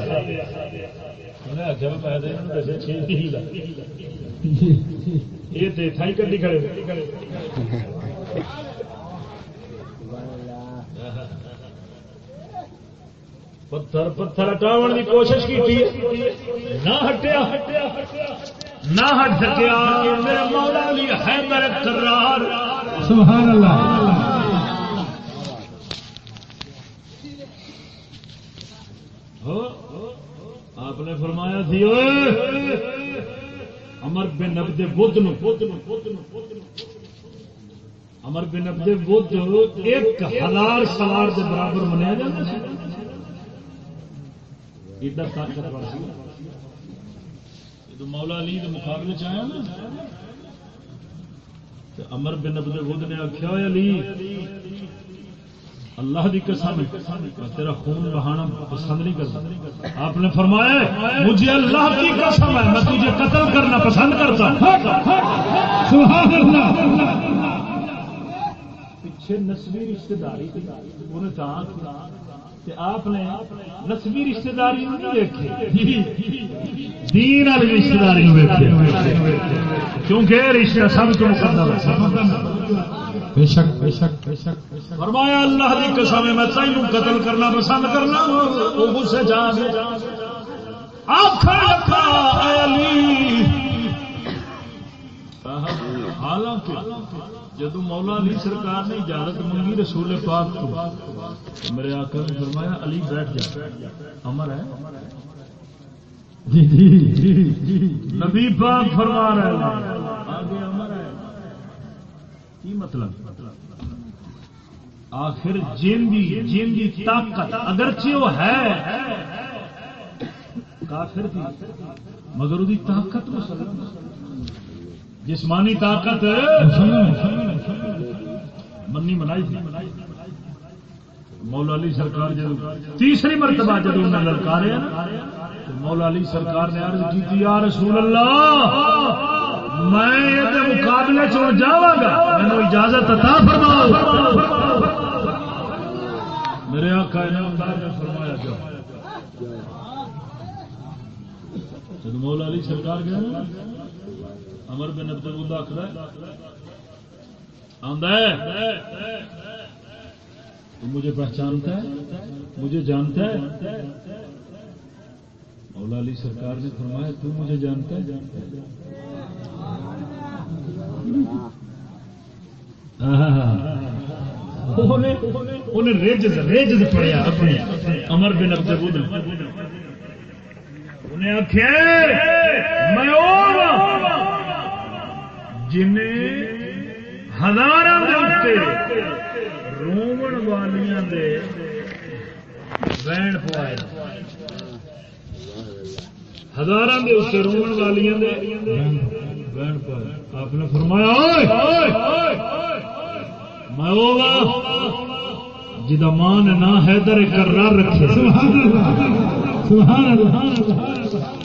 یہ تو تھائی کدی کھڑے پتھر پتھر ہٹاؤ کی کوشش کی نہ ہٹیا۔ نہ ہٹ سکیا۔ میرا مولا علی ہے میرے کرار سبحان اللہ آپ نے فرمایا تھی امر بن نبد بدھ امر بن نبد بدھ ایک ہزار سوار کے برابر منیا جاتا ایڈا طاقتور سی۔ جب مولا علی کے مقابلے چ آیا نا امر بن ابد بدھ نے آخیا علی، اللہ دی قسم تیرا خون بہانا پسند نہیں کرتا۔ آپ نے فرمایا، مجھے اللہ کی قسم ہے، میں تجھے قتل کرنا پسند کرتا۔ سبحان اللہ۔ پیچھے نسبی رشتے داری انہیں آپ نے نسبی رشتے داری نہیں دین والی داری کیونکہ رشتہ سب کو فرمایا اللہ کی قسم میں تینوں قتل کرنا پسند کرنا وہ غصے جان حالانکہ جدو مولا علی سرکار نے اجازت منگی رسول پاک تو میرے آقا نے فرمایا، علی بیٹھ جا۔ امر ہے؟ جی جی جی, جی۔ نبی پاک فرما رہے آگے امر ہے۔ کی مطلب؟ آخر جن دی جن دی طاقت اگرچہ وہ ہے، کافر تھی، مگر وہ طاقت مسلم جسمانی طاقت منی منائی مولا علی سرکار جب تیسری مرتبہ جب انہیں للکارے مولا علی سرکار نے عرض کی یا رسول اللہ، میں مقابلے چ جاوا گا میں اجازت عطا فرماؤ۔ میرے آقا نے فرمایا، جاؤ۔ مولا علی سرکار گیا امر بن عبد الود آخر تو مجھے پہچانتا ہے۔ مجھے جانتا ہے۔ مولا علی سرکار نے فرمایا، تو مجھے جانتا ہے۔ جانتا ہے انہیں ریجز ریجز پڑیا اپنی امر بن عبد الود انہیں آخیا میں جن ہزار رومن بہن پوائے ہزار رومن والیاں بہن پوائے آپ نے فرمایا میں جا مان نہ حیدر کرار رکھے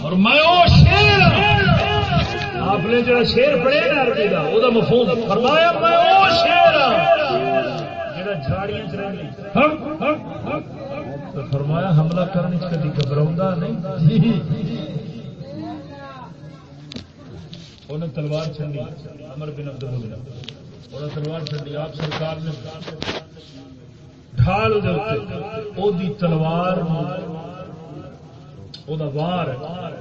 اور میں وہ شیر آپ نے جڑا شیر پڑھے نا عربی کا وہ مفہوم فرمایا، میں وہ شیر ہاں۔ جڑا جھاڑیاں چ فرمایا، حملہ کرنے کبھی گھبراؤں نہیں۔ انہیں تلوار چڑی امر بن عبد انہیں تلوار چڑی آپ سرکار نے۔ ڈھال دی تلوار وار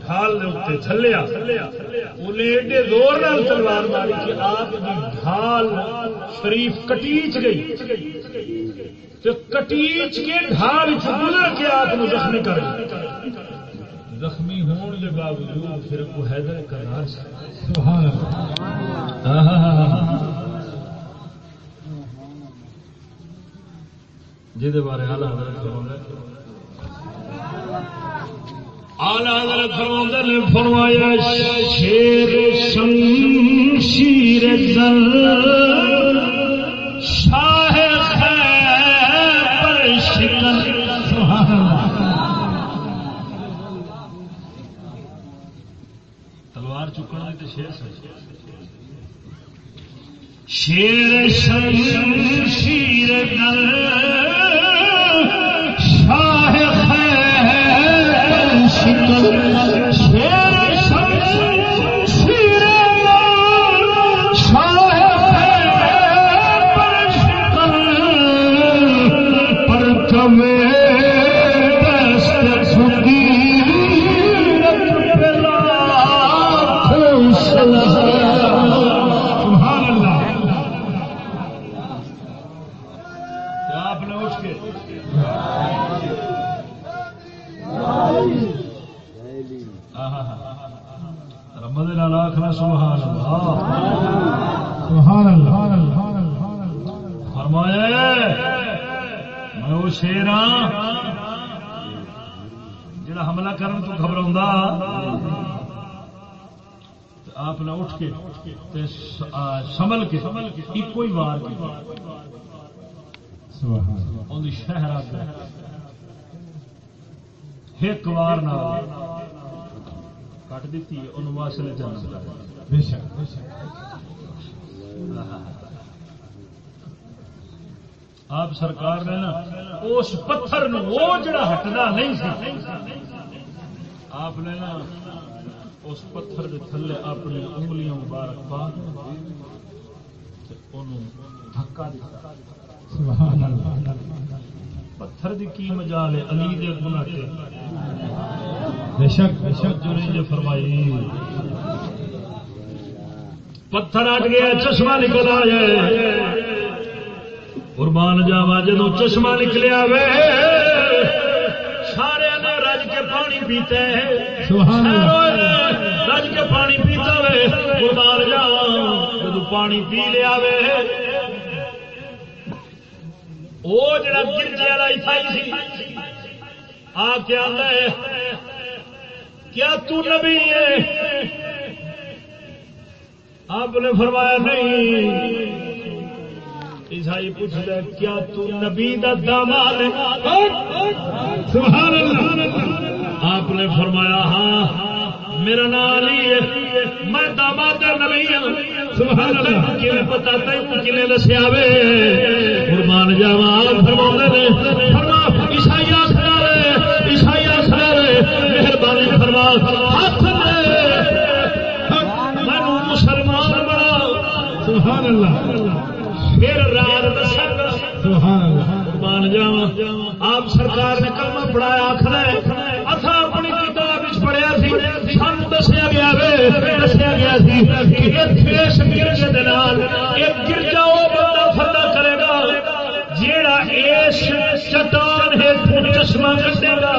ڈھال چلیا انہیں ایڈے زور نال تلوار ماری کہ آپ کی ڈھال شریف کٹیچ گئی کٹیچ کے ڈھال گزر کے آپ زخمی کر زخمی ہونے کے باوجود پھر کو حیدر کرنا جی بارے آلہ حضرت آلہ حضرت فرما نے فرمایا، شیر شمشیر دل شاہ خیر شکن تلوار چکنا تو شیر شیر شمشیر دل شیر سمل کے ایک وار شہر ایک وار کٹ دیتی ان واسلے چل آپ سرکار نے نا اس پتھر وہ جڑا ہٹنا نہیں سی۔ آپ نے نا اس پتھر کے تھلے اپنی انگلیاں مبارک پا دھکا پتھر دی کی مجال ہے؟ علی دے گناٹے بے شک بے شک۔ جو نے فرمائی۔ پتھر ہٹ گیا چشمہ نکل آیا۔ قربان جاوا جدو چشمہ نکلیا وے سارے پانی پیتے رج کے پانی پیتا وے قربان جاوا جدو پانی پی لیا وے وہ جڑا گرجے والا عیسائی سی آ کے آدھا کیا تو نبی ہے؟ آپ نے فرمایا نہیں۔ عیسائی پوچھتا کیا تو نبی دا داماد سبحان اللہ۔ آپ نے فرمایا ہاں میرا نام علی ہے۔ میں داماد نبی ہوں سبحان اللہ۔ کیوں پتا تین کنے دسیا وے؟ قربان جاوا فرما نے فرما عیسائی آخر عیسائی آخر مہربانی فرما ہاتھ مسلمان بنا سبحان اللہ۔ پھر رات قربان آپ سرکار نے کلمہ پڑھایا آخر اصا دسیا گیا سی ایک گرجا وہ بندہ فدا کرے گا جیڑا اس چٹان ہے چشمہ کٹے گا۔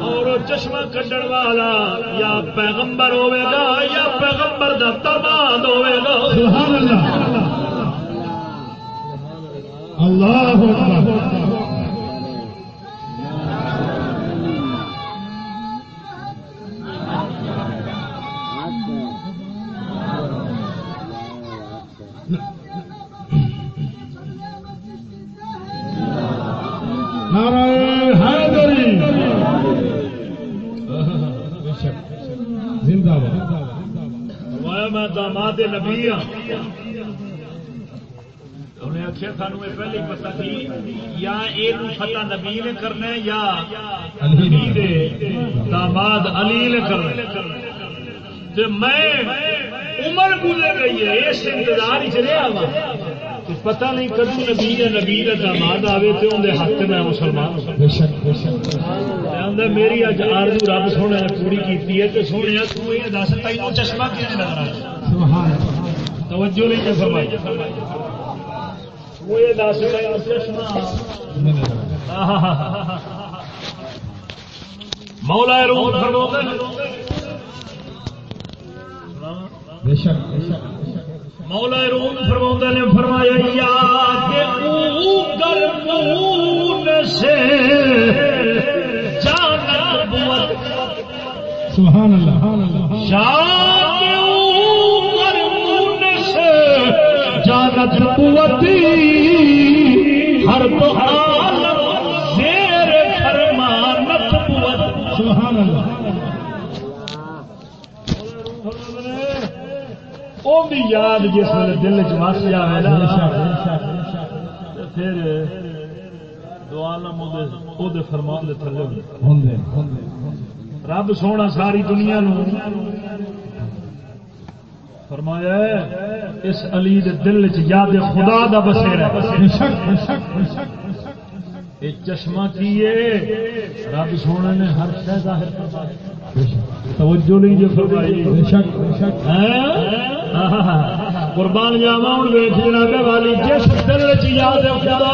اور چشمہ کٹن والا یا پیغمبر ہوے گا یا پیغمبر دا تباد ہوے گا۔ سبحان اللہ۔ اللہ۔ میں داماد نبی ہاں۔ انہیں آخیا سانو یہ پہلے پتا تھی یا یہ فتح نبی نے کرنا یا داماد علی نے کرنا میں عمر گزر گئی ہے اس انتظار چلے آوا۔ پتہ نہیں کدو نبی یا نبی کا داماد آئے تو اندر ہاتھ میں مسلمان میری اج آرزو رب سونے نے پوری کی ہے تو سونے تو یہ دس تین چشمہ کیوں نظر آ توجہ نہیں کر فرمائی۔ مولا روح مولا روح فرما نے فرمایا سے سبحان اللہ جانت قوتی وہ بھی یاد جس ویلے دل چ وس جائے نا پھر فرمان دے تھلے رب سونا ساری دنیا نو۔ فرمایا اس علی دے دل چ یاد خدا دا بسیرا یہ چشمہ کی رب سونے نے ہر شہ ظاہر توجہ نہیں جو فرمائی۔ قربان جاوا ہوں ویچ جناب والی جس دل چ یاد خدا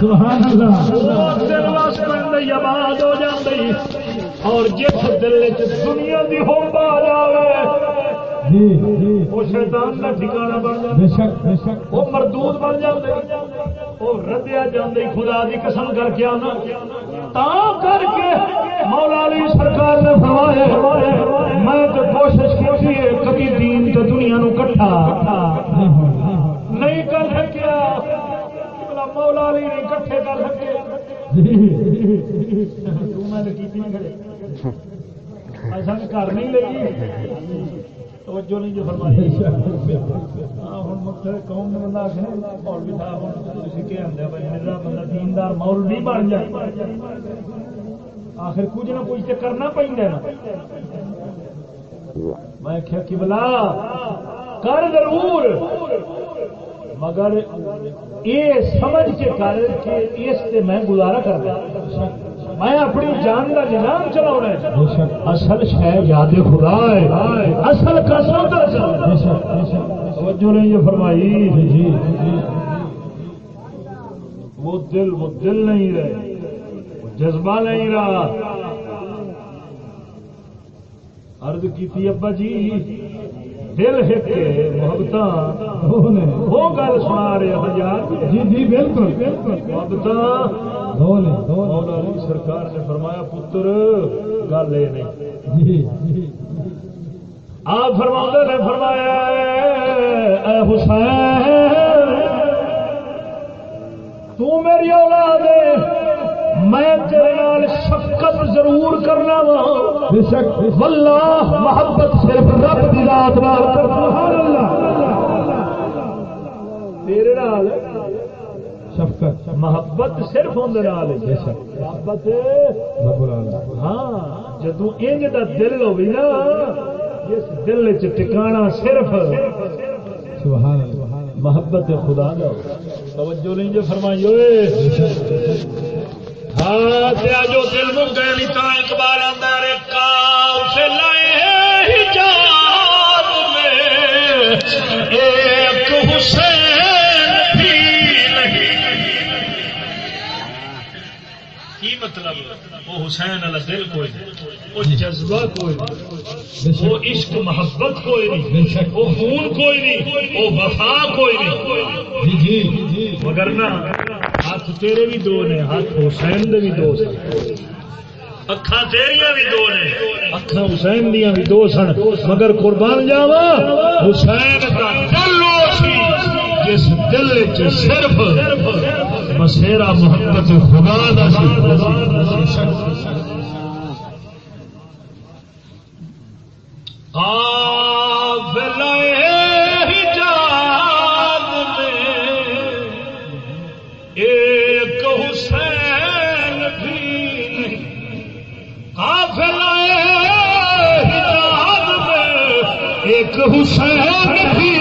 سبحان اللہ۔ دل پہ آباد ہو جاتی اور جس دل چ دنیا دی ہو پا جاوے شیطان کا ٹھکانا بن جائے وہ مردود بن جائے وہ ردیا جانے خدا کی قسم کر کے آنا۔ تا کر کے مولا علی سرکار نے فرمایا میں تو کوشش کی کبھی دین تو دنیا نو کٹھا۔ نہیں کر سکیا۔ مولا علی نہیں کٹھے کر سکے۔ ایسا گھر نہیں لگی۔ توجہ نہیں جو فرمائی ہوں قوم نے بندہ آخر اور بھی بھائی، میرا بندہ دیندار نہیں بن جائے آخر کچھ نہ کچھ تو کرنا پہ نا۔ میں کیا کہ بلا کر ضرور۔ مگر یہ سمجھ کے کر کے اس سے میں گزارا کر دیا میں اپنی جان کا نظام چلا اصل شہ یاد خدا ہے۔ اصل توجہ نہیں جو فرمائی۔ جی، جی، جی، وہ دل وہ دل نہیں رہے۔ وہ جذبہ نہیں رہا۔ عرض کی ابا جی دل ہٹ کے محبت وہ گل سنا رہے ہزار جی جی بالکل۔ بالکل محبت سرکار نے فرمایا پتر گل یہ نہیں۔ جی، جی۔ آپ فرما نے فرمایا اے حسین تو میری اولاد میں تیرے نال شفقت ضرور کرنا وا۔ واللہ محبت صرف رب دی ذات نال سبحان اللہ۔ تیرے نال شفقت۔ محبت صرف اندر محبت ہاں جدو انج دا دل ہوئی نا جس دل چ ٹکانا صرف محبت خدا دا توجہ نہیں جو فرمائی ہوئے۔ ہاں جو دل گئے تو اقبال اندر کام سے لائے حجاب میں۔ حسین والا دل کوئی نہیں۔ وہ جذبہ کوئی نہیں۔ وہ عشق محبت کوئی نہیں۔ وہ خون کوئی نہیں۔ وہ وفا کوئی نہیں۔ جی، جی، مگر نا ہاتھ تیرے بھی دو نے ہاتھ حسین دے بھی دو اکھا تیریا بھی دو نے۔ اکھا حسین دیا بھی دو سن۔ مگر قربان جاوا حسین کا دل جس دل صرف بسرا محبت خدا دا ایک حسین بھی نہیں۔ قافلہ ایک حسین بھی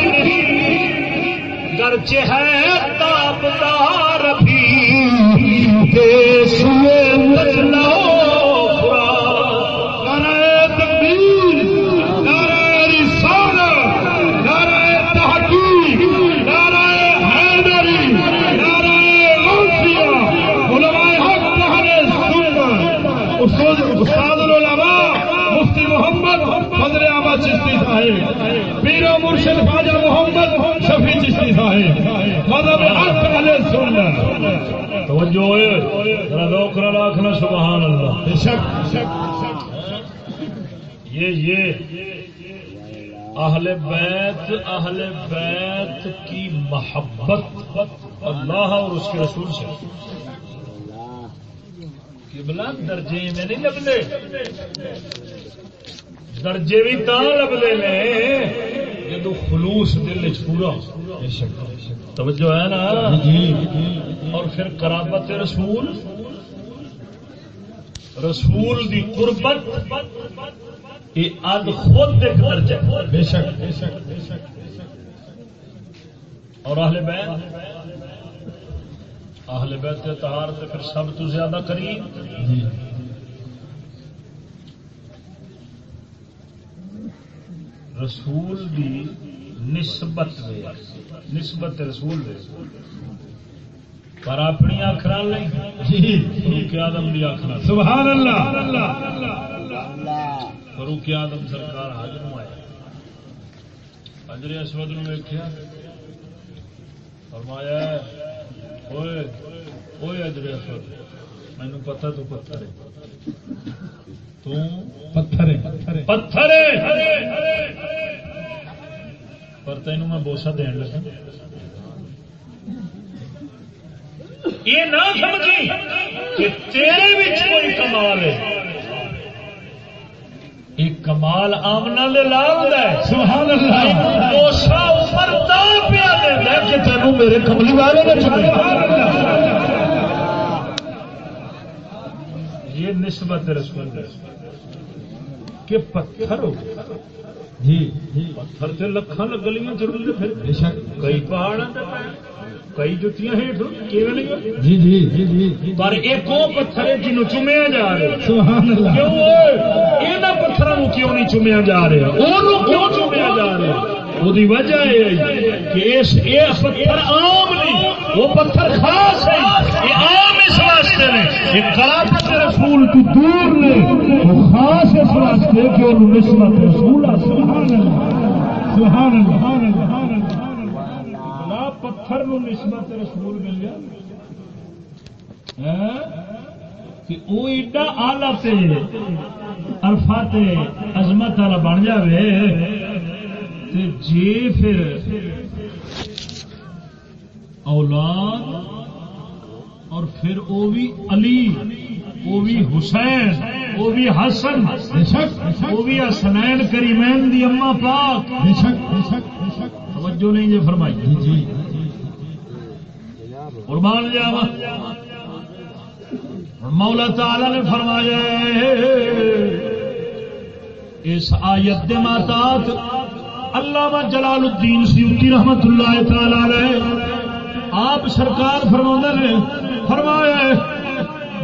ہے تابدار توجہ رکھنا سبحان اللہ بے شک یہ یہ۔ اہل بیت اہل بیت کی محبت اللہ اور اس کے رسول سے۔ بلند درجے میں نہیں لگنے درجے بھی تا لگتے ہیں جدو خلوص دل پورا توجہ ہے نا؟ اور پھر کرامت رسول رسول دی قربت یہ اد خود ایک درجہ بے شک بے شک بے شک اور اہل بیت اہل بیت تہار سے پھر سب تو زیادہ قریب۔ جی۔ رسول دی نسبت دے نسبت رسول دے۔ پر اپنی آخر نہیں جی۔ آدم دی آخر سبحان اللہ۔ فروخ آدم سرکار حاضر آیا۔ اجرے اسود نو ویکیا فرمایا ہوئے اسود مینو پتا تو پتھر پتھر پتھر پر تینوں میں بوسا دین لگا۔ یہ نہ سمجھی کہ تیرے کوئی کمال ہے۔ ایک کمال آمنا لے لال سبحان اللہ۔ بوسا اوپر تا پیا دے کہ تینوں میرے کملی والے نے یہ نسبت رسول کہ پتھر ہو۔ جی۔ پتھر سے لکھان گلیاں ضروری پھر۔ کئی پہاڑ کئی جتیاں ہیٹ جی جی جی جی پر ایک وہ پتھر ہے جنہوں چومیا جا رہے کیوں پتھروں کیوں نہیں چومیا جا رہا وہ کیوں چومیا جا رہا وہ وجہ یہ کہ اس پتھر عام نہیں وہ پتھر خاص ہے یہ عام اس واسطے نے یہ رسول تو دور نے وہ خاص اس واسطے کہ وہ نسبت رسول سبحان اللہ سبحان اللہ پتھر نو نسبت رسول مل گیا کہ ہاں؟ وہ ایڈا آلہ الفا عظمت والا بن جائے جی پھر اولاد اور پھر وہ بھی علی وہ بھی حسین وہ بھی حسن وہ بھی حسنین کریمین دی اما پاک۔ توجہ نہیں جی فرمائی۔ جی۔, جی۔ قربان جاوا۔ مولا تعالی نے فرمایا اس آیت دے ماتات علامہ جلال الدین سیوتی رحمت اللہ تعالی علیہ آپ سرکار فرما نے، فرمایا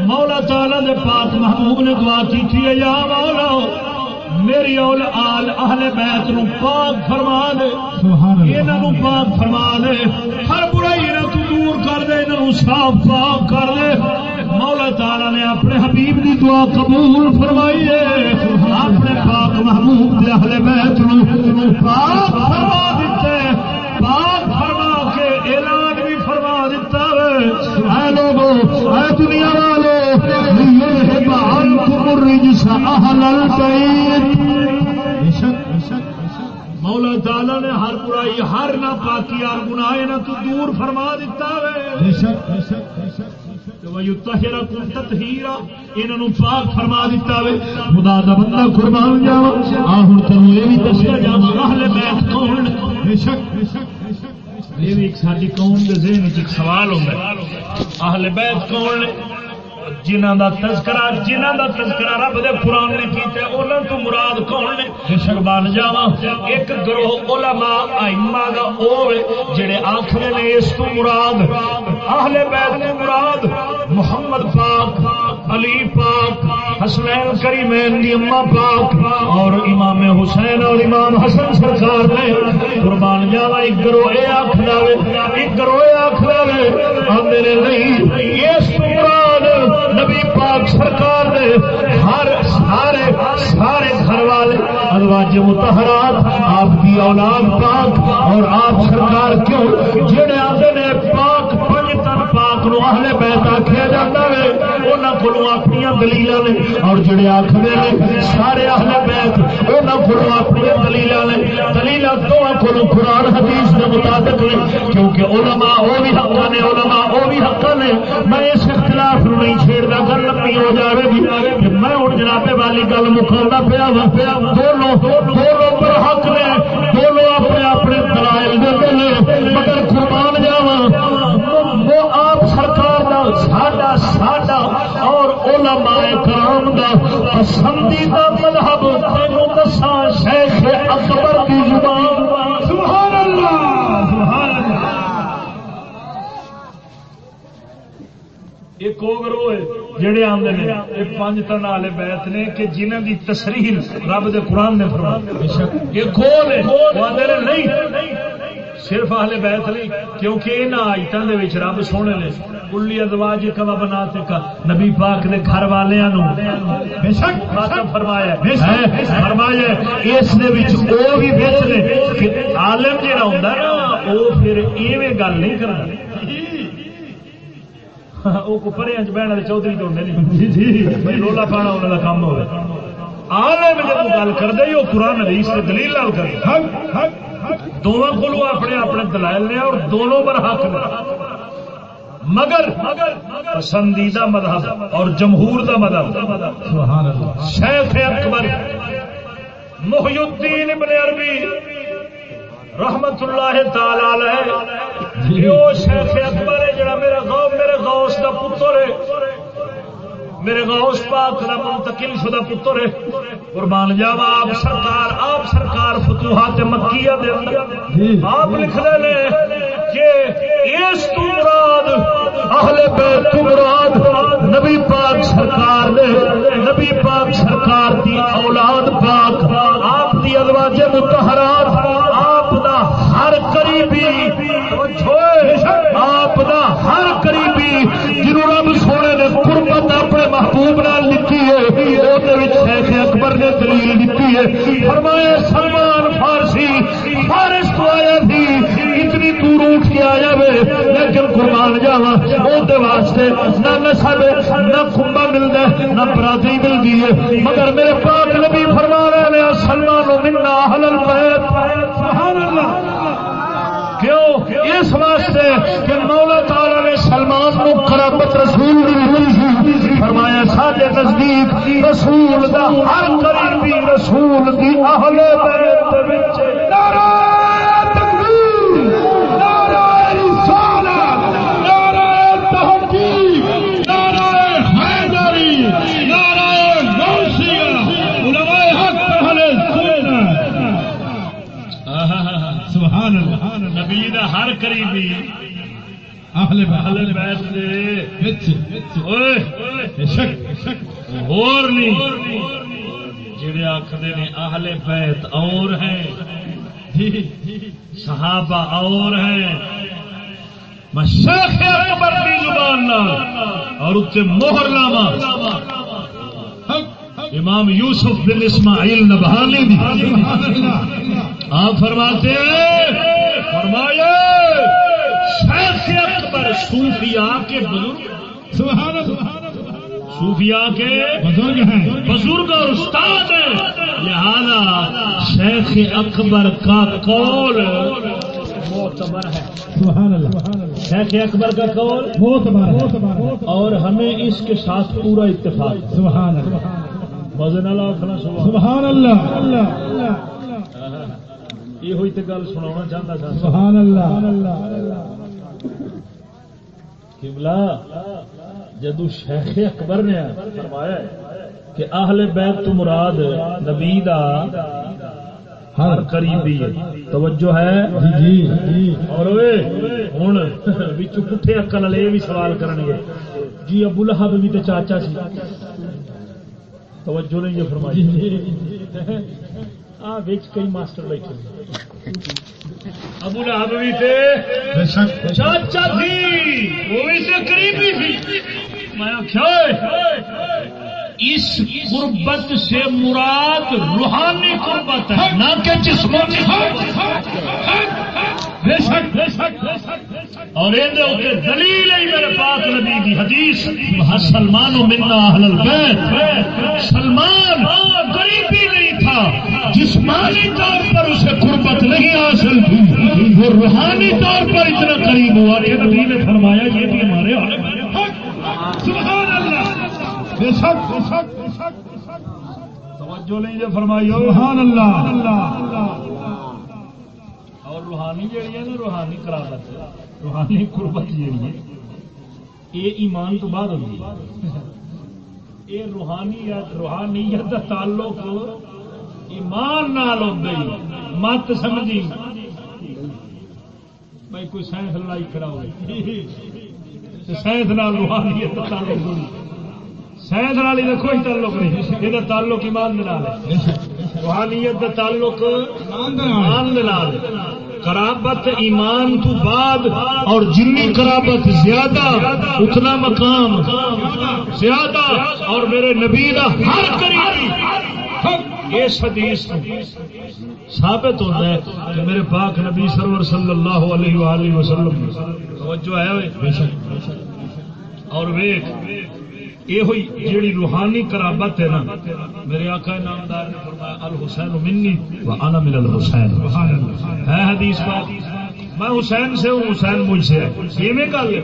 مولا تعالی دے پاک محبوب نے دعا کی تھی یا مولا میری اول آل اہل بیت نو پاک فرما دے انہوں پاک فرما دے ہر برائی انہوں تو دور کر دے انہوں صاف پاک کر دے۔ مولا تعالی نے اپنے حبیب دی دعا قبول فرمائی ہے۔ اپنے پاک محبوب دے اہل بیت نو پاک فرما دیتے پاک فرما کے اعلان بھی فرما دیتا ہے۔ اے لوگو اے دنیا والو یہ بہن کمر رجس اہل البیت۔ مولا تعالی نے ہر برائی ہر نہ پاکی ہر گناہ نہ تو دور فرما دیتا ہے پاک فرما دیتا وے۔ خدا دا بندہ قربان جا ہوں تم یہ بھی دسیا جا اہل بیت کون یہ بھی ساری قوم کے ذہن ایک سوال ہوتا ہے۔ اہل بیت کون جنہ دا تذکرہ جنہ دا تذکرہ رب دے قرآن نے کیتا ہے انہاں تو مراد کون نے؟ بے شک بن جاواں۔ ایک گروہ علماء ائمہ دا اوے جڑے آکھنے نے اس تو مراد اہل بیت تو مراد محمد پاک علی پاک حسنین کریمین دی اما پاک اور امام حسین اور امام حسن سرکار نے قربان جاوا ایک گروہ اے آکھ داوے ایک گروہ اے آکھ داوے آندے نے نہیں اس تو نبی پاک سرکار نے ہر سارے سارے گھر والے ازواج متحرات آپ کی اولاد پاک اور آپ سرکار کیوں؟ جڑے آتے نے پاک پاک نو اہل بیت آخیا جاتا ہے انہوں کو اپنی دلیل نے۔ اور جڑے آخر نے سارے اہل بیت انہوں کو اپنی دلیل نے۔ دلیل دونوں کو قرآن حدیث کے مطابق نے، کیونکہ علماء وہ بھی حق نے علماء وہ بھی حق نے میں اس اختلاف نو نہیں چھیڑتا گل لمبی ہو جائے گی کہ میں ہوں جناب والی گل مکھا پیا وا دونوں دونوں پر حق نے دونوں اپنے اپنے دلائل دیتے ہیں مگر قربان جاوا وہ آپ سرکار دا ساڈا ساڈا اور علماء کرام دا پسندیدہ مذہب تینوں دساں شیخ اکبر کی زبان۔ سبحان اللہ سبحان اللہ ایک وہ گروہ ہے؟ جڑے آندے نے یہ پانچ تن والے بیت نے کہ جنہاں دی تصریح رب دے قرآن نے کھول ہے آندے نے نہیں صرف اہل بیت نہیں کیونکہ ان آیتوں دے وچ رب سونے نے کلی ازواج کما بناتے کا نبی پاک دے گھر والیاں نو بے شک خاطب فرمایا ہے۔ فرمایا اس دے وچ او بھی وچ نے کہ عالم جڑا ہوندا نا او پھر ایویں گل نہیں کردا۔ وہ بہن والے چودھری تو ہوتے رولا پانا انہوں کا کام جب گل کرتے وہ قرآن حدیث سے دلیل لال کر دونوں کو اپنے اپنے دلائل نے اور دونوں پر حق نے مگر پسندیدہ مذہب اور جمہور دا مذہب شیخ اکبر محی الدین ابن عربی رحمت اللہ تعالی شیخ اکبر ہے جڑا میرا غوث میرے غوث دا پتر ہے۔ میرے غوث پاک دا منتقل شدہ پتر ہے۔ قربان جاوا آپ سرکار آپ سرکار فتوحات مکیہ دے اندر۔ آپ لکھ دے لے کہ اس تو مراد اہل بیت تو مراد نبی پاک سرکار دے نبی پاک سرکار دی اولاد پاک آپ دی ازواج متحرات آپ ہر قریبی آپ دا ہر قریبی جنہوں رب سونے نے قربت اپنے محبوب نال لکھی ہے شیخ اکبر نے دلیل لکھی ہے۔ فرمایا، سلمان فارسی، فارس تو آیا تھی، اتنی دور اٹھ کے آیا وے۔ لیکن قربان جاوا وہ واسطے نہ نسل نہ کمبا ملتا ہے، نہ برادری ملتی ہے۔ مگر میرے پاک نبی فرما رہے ہیں، سلمان منا حلل بیت سبحان اللہ۔ کیوں؟ اس واسطے کہ مولا تعالی نے سلمان کو قرابت رسول فرمایا سارے نزدیک رسول دا ہر قریبی رسول دی اہل بیت وچ۔ نعرہ نبی دا ہر قریبی۔ اہل بیت۔ دے۔ وچ اوئے۔ شک اور نہیں جڑے آکھدے نے اہل بیت اور ہیں۔ صحابہ اور ہیں۔ میں شیخ اکبر کی زبان نال اور اتنے مہر لاوا امام یوسف بن اسماعیل نبہانی دی۔ آپ فرماتے ہیں فرمایا شیخ اکبر صوفیاء کے بزرگ صوفیاء کے بزرگ ہیں بزرگ اور استاد ہیں لہذا شیخ اکبر کا قول معتبر ہے۔ شیخ اکبر کا قول معتبر اور ہمیں اس کے ساتھ پورا اتفاق۔ سبحان اللہ۔ وزن اللہ۔ سبحان اللہ۔ یہ ہوئی تو گل سنا چاہتا تھا سبحان اللہ قبلہ جدو شیخ اکبر نے فرمایا کہ اہل بیت تو مراد نبی دا ہر قریبی ہے توجہ ہے جی جی اور ہوں بچوں پٹھے اکل والے بھی سوال کرن گے جی ابو لہب بھی تو چاچا سی توجہ نہیں یہ فرمائی کئی ماسٹر بیٹھے ابو لہب بھی تھے۔ چاچا تھی۔ وہ بھی سے قریبی تھی۔ میں اس قربت سے مراد روحانی قربت ہے۔ نہ کہ جسمانی اور دلیل ہے میرے پاس نبی کی حدیث۔ سلمان و منا اہل البیت۔ سلمان غریبی تھا، جسمانی طور پر اسے قربت نہیں حاصل تھی۔ وہ روحانی طور پر اتنا قریب ہوا کہ نبی نے فرمایا، یہ بھی ہمارے سبحان اللہ۔ بے شک بے شک بے شک توجہ نہیں جو فرمائی سبحان اللہ۔ اللہ اور روحانی جہی ہے نا، روحانی کرامت روحانی قربت جہی ہے، یہ ایمان تو بعد ہوتی ہے۔ یہ روحانیت روحانیت کا تعلق ایمان نال مت سمجھی۔ بھائی کوئی سائنس لڑائی کھڑا ہوئے۔ سائنس نال روحانیت کا تعلق سائنس نال یہ کوئی تعلق نہیں۔ یہ تعلق ایمان روحانیت کا تعلق ایمان کرابت ایمان تو بعد اور جنی کرابت زیادہ، اتنا مقام۔ زیادہ اور میرے نبی کا ہر قریبی اس حدیث ثابت ہوتا ہے کہ میرے پاک نبی سرور صلی اللہ علیہ وآلہ وسلم توجہ ہے اور ویک یہ ہوئی جیڑی روحانی کرابت ہے نا، میرے آقا نامدار نے فرمایا، الحسین منی و انا من الحسین۔ ہے حدیث بات میں حسین سے ہوں، حسین مجھ سے ہے۔ یہ میں گل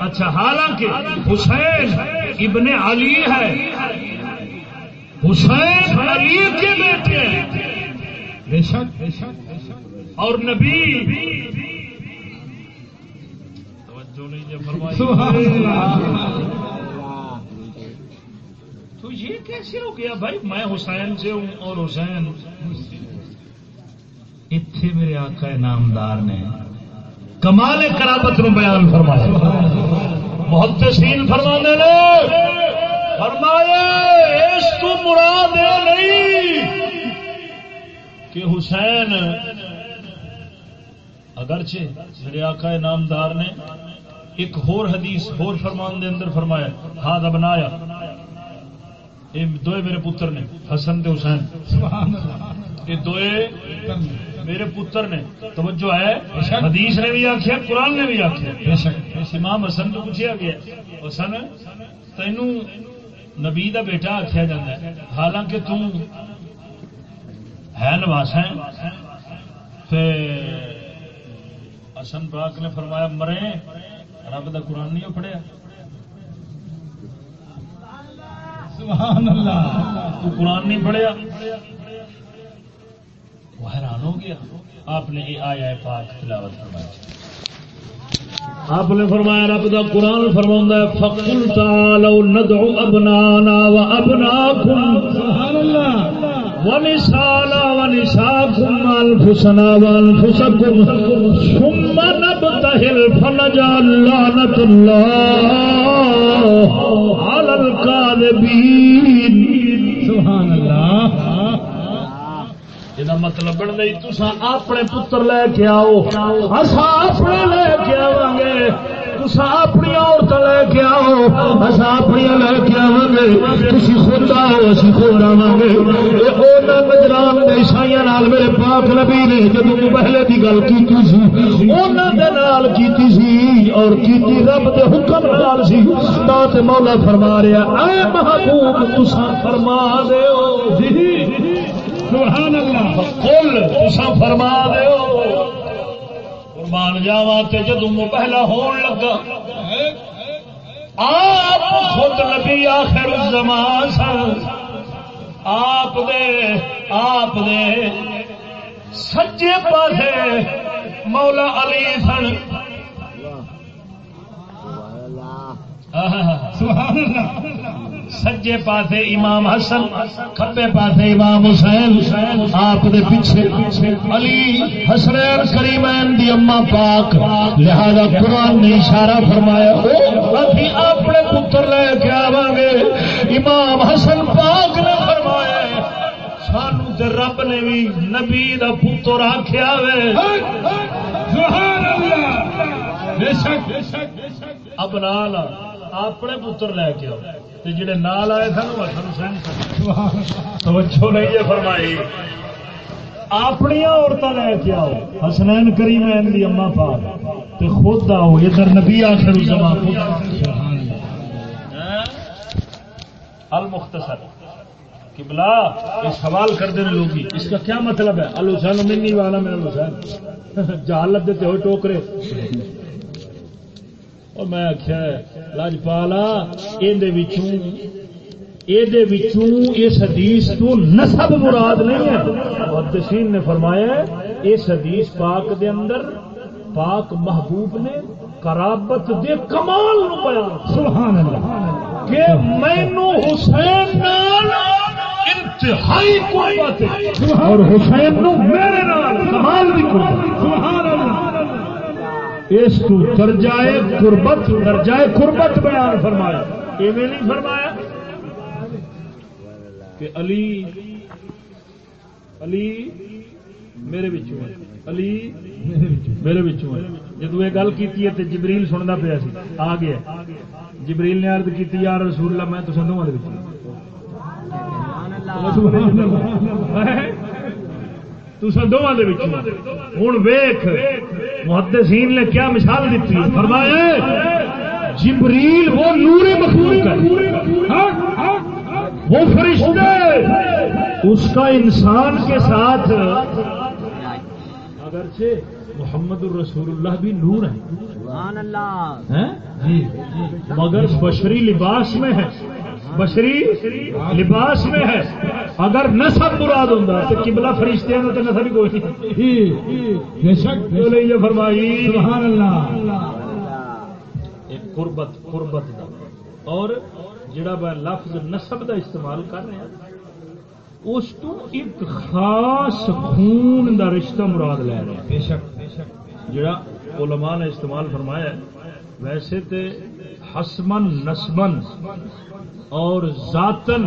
اچھا حالانکہ حسین ابن علی ہے۔ حسین علی کے بیٹے ہیں۔ اور نبی۔ توجہ نہیں تو یہ کیسے ہو گیا بھائی؟ میں حسین سے ہوں اور حسین۔ اتنے میرے آقا نامدار نے کمال کرابت نو بیان فرمایا۔ بہت تحصیل فرما نے۔ فرمایا اس تو مراد نہیں کہ حسین اگرچہ میرے آقا نامدار نے ایک ہور حدیث ہور فرمان دے اندر فرمایا ہاتھ بنایا۔ دو میرے پتر نے حسن دے حسین۔ یہ دو میرے پتر نے۔ توجہ ہے حدیث نے بھی آخیا قرآن نے بھی آخیا امام حسن تو پوچھا گیا حسن تین نبی کا بیٹا آخیا جا حالانکہ تم ہے نواس ہے حسن پاک نے فرمایا مرے، رب کا قرآن نہیں پڑھیا۔ سبحان اللہ تو قرآن نہیں پڑھیا۔ وہ حیران ہو گیا۔ آپ نے یہ آیا ہے پاک تلاوت فرمایا۔ آپ نے فرمایا رب دا قرآن فرما فقل تعالوا ندعو ابنانا و ابناکم سبحان اللہ۔ ونسانا ونساکم انفسنا وانفسکم ثم نبتهل فنجعل لعنت اللہ الكاذبين یہ مطلب نہیں تسا اپنے پتر لے کے آؤ اصا اپنے لے کے آو گے تسا اپنی عورت لے کے آؤ اصا اپنی لے کے آو گے تھی خود آؤ اسی خود آوا گے نجران عیسائی میرے پاک نبی نے جب پہلے کی گل کی کی سی اور کی رب کے حکم نال سی تو مولا فرما رہا اے محبوب تسا فرما دو جی سبحان اللہ۔ کل تسا فرما دیو۔ قربان جاوا تے جدوں پہلا ہون لگا آپ خود نبی آخر الزمان سن۔ آپ دے آپ دے سجے پاسے مولا علی سن۔ سبحان اللہ۔ سجے پاسے امام حسن کھبے پاسے امام حسین آپ دے پیچھے علی حسنین کریمین دی اما پاک۔ لہذا قرآن نے اشارہ فرمایا ابھی اپنے پتر لے کے آواں گے۔ امام حسن پاک نے فرمایا سانو تے رب نے بھی نبی دا پتر آخیا وے۔ سبحان اللہ۔ بے شک بے شک اب نال اپنے پتر لے کے آؤ۔ تے جڑے نال آئے سن وہ حسن حسین سن۔ توجہ نہیں ہے فرمائی۔ اپنی عورتیں لے کے آؤ۔ حسنین کریمین دی اما پاک۔ تے خود آؤ ادھر نبی آخر زمان سبحان المختصر۔ قبلہ یہ سوال کر دینے لوگی۔ اس کا کیا مطلب ہے؟ الحسین منی والا میرا حسین جہالت دیتے ہوئے ٹوکرے۔ اور میں آخیا لاجپالا اس حدیث تو نسب مراد نہیں ہے۔ محدثین نے فرمایا اس حدیث پاک دے اندر پاک محبوب نے قرابت دے کمال نو بیان سبحان اللہ۔ کہ مینو حسین نال انتہائی قربت ہے۔ اور حسین نو میرے نال کمال دی قربت سبحان اللہ۔ اس کو درجائے قربت درجائے قربت بیان فرمایا۔ ایویں نہیں فرمایا کہ علی علی میرے بچوں ہے علی میرے بچوں ہے جدو یہ گل کی ہے تو جبریل سنتا پیا سی۔ آ گیا۔ جبریل نے عرض کی یار رسول اللہ میں تو دونوں دونوں ہوں ویخ محدثین نے کیا مثال دیتی فرمایا جبریل وہ نور مخلوق ہے۔ وہ فرشتے۔ اس کا انسان کے ساتھ اگرچہ محمد الرسول اللہ بھی نور ہے ہیں؟ مگر بشری لباس میں ہے بشری لباس میں ہے۔ اگر نسب مراد ہوں تو قبلہ فرشتے ہیں تو نسب ہی کوئی نہیں۔ بے شک یہ فرمائی۔ سبحان اللہ۔ ایک قربت قربت دا۔ اور جڑا میں لفظ نسب دا استعمال کر رہے ہیں اس تو ایک خاص خون دا رشتہ مراد لے رہے ہیں۔ بے شک بے شک۔ جڑا علماء نے استعمال فرمایا ہے ویسے تے حسمن نسبن۔ اور ذاتن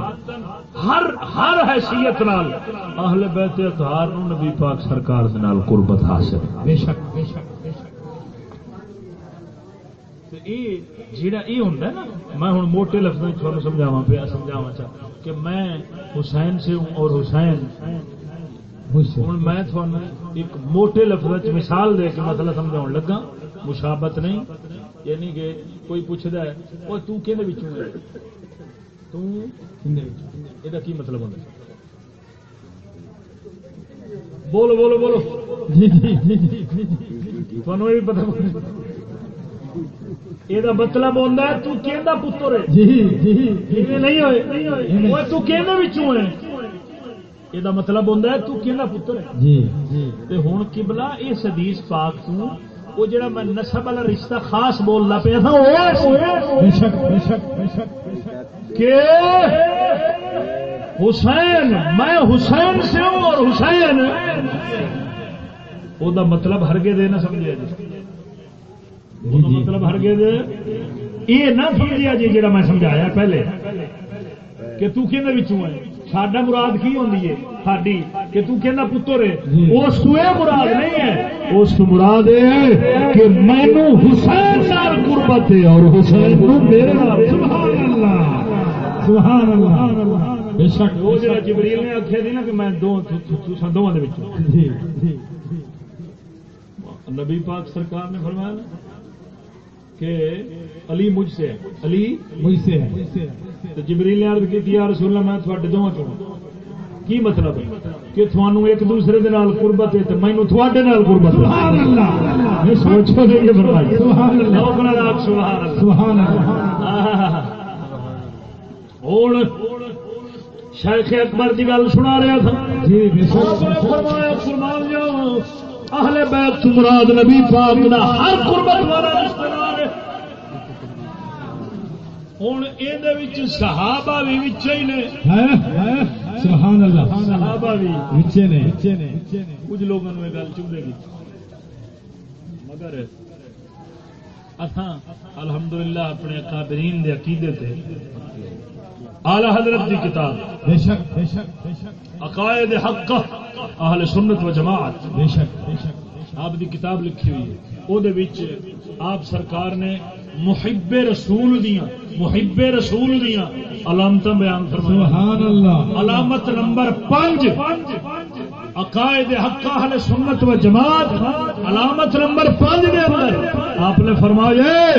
ہر ہر حیثیت نال اہل بیت اطہار نو نبی پاک سرکار دے نال قربت حاصل۔ بے شک بے شک بے شک۔ تے اے جڑا اے ہوندا ہے نا، میں ہن موٹے لفظاں وچ تھانوں سمجھاواں پیا، سمجھاواں چاہ۔ کہ میں حسین سے ہوں اور حسین۔ ہوں میں تھانوں ایک موٹے لفظ وچ مثال دے کے مسئلہ سمجھاؤن لگا مشابت نہیں یعنی کہ کوئی پوچھدا ہے او تو کیندے وچوں ہے؟ تو یہ کی مطلب ہوتا بولو بولو بولو جی جی جی جی جی بھی پتا یہ مطلب ہوتا ہے تو پتر ہے جی جی یہ نہیں ہوئے تو کہنے ہے یہ مطلب ہوتا ہے تو کہنا پتر ہے جی جی تے ہوں قبلہ اس حدیث پاک تو وہ جڑا میں نسب والا رشتہ خاص بولنا پیا تھا بے شک بے شک بے شک کہ حسین، میں حسین سے ہوں اور حسین۔ وہ مطلب ہرگے دے نہ سمجھا جی۔ مطلب ہرگے دے یہ نہ سمجھا جی مطلب جڑا جی میں سمجھایا پہلے۔ کہ تو کہنے بچوں ہے؟ ساڈا مراد کی ہوندی ہے؟ ساڈی۔ کہ تو کہنا پتر ہے؟ اس کو یہ مراد نہیں ہے۔ اس کو مراد یہ ہے کہ مینو حسین قربت ہے اور حسین کو میرے سبحان سبحان اللہ۔ بے شک وہ جڑا جبریل نے آخیا تھی نا کہ میں دو تساں دوواں دے وچوں۔ جی جی نبی پاک سرکار نے فرمایا کہ علی مجھ سے ہے۔ علی مجھ سے ہے۔ تو جبریل نے عرض کی یا رسول اللہ میں تھوڑے دونوں چوں۔ کی مطلب ہے؟ کہ تھانوں ایک دوسرے دے نال قربت ہے تے مینوں تھوڑے نال قربت ہے۔ سبحان اللہ۔ یہ سوچو نہیں یہ فرمایا سبحان اللہ۔ سبحان اللہ۔ سبحان اللہ۔ ہوں شیخ اکبر کی گل سنا رہا تھا فرمایا فرمان اہل بیت تو مراد نبی پاک دا ہر قربت والا رشتہ دار ہے ہوں یہ صحابہ بھی نے سبحان اللہ صحابہ بھی نے کچھ لوگوں نے گل چوبے گی مگر اتھا الحمدللہ اپنے قابرین دے عقیدے تے اعلی حضرت دی کتاب۔ بے شک بے شک بے شک۔ عقائد حق اہل سنت و جماعت۔ بے شک بے شک آپ دی کتاب لکھی ہوئی ہے۔ او دے وچ آپ سرکار نے محب رسول دیاں محب رسول دیاں علامت بیان فرمائی سبحان اللہ۔ علامت نمبر پانچ عقائد حق اہل سنت و جماعت۔ علامت نمبر پانچ دے اندر آپ نے فرمایا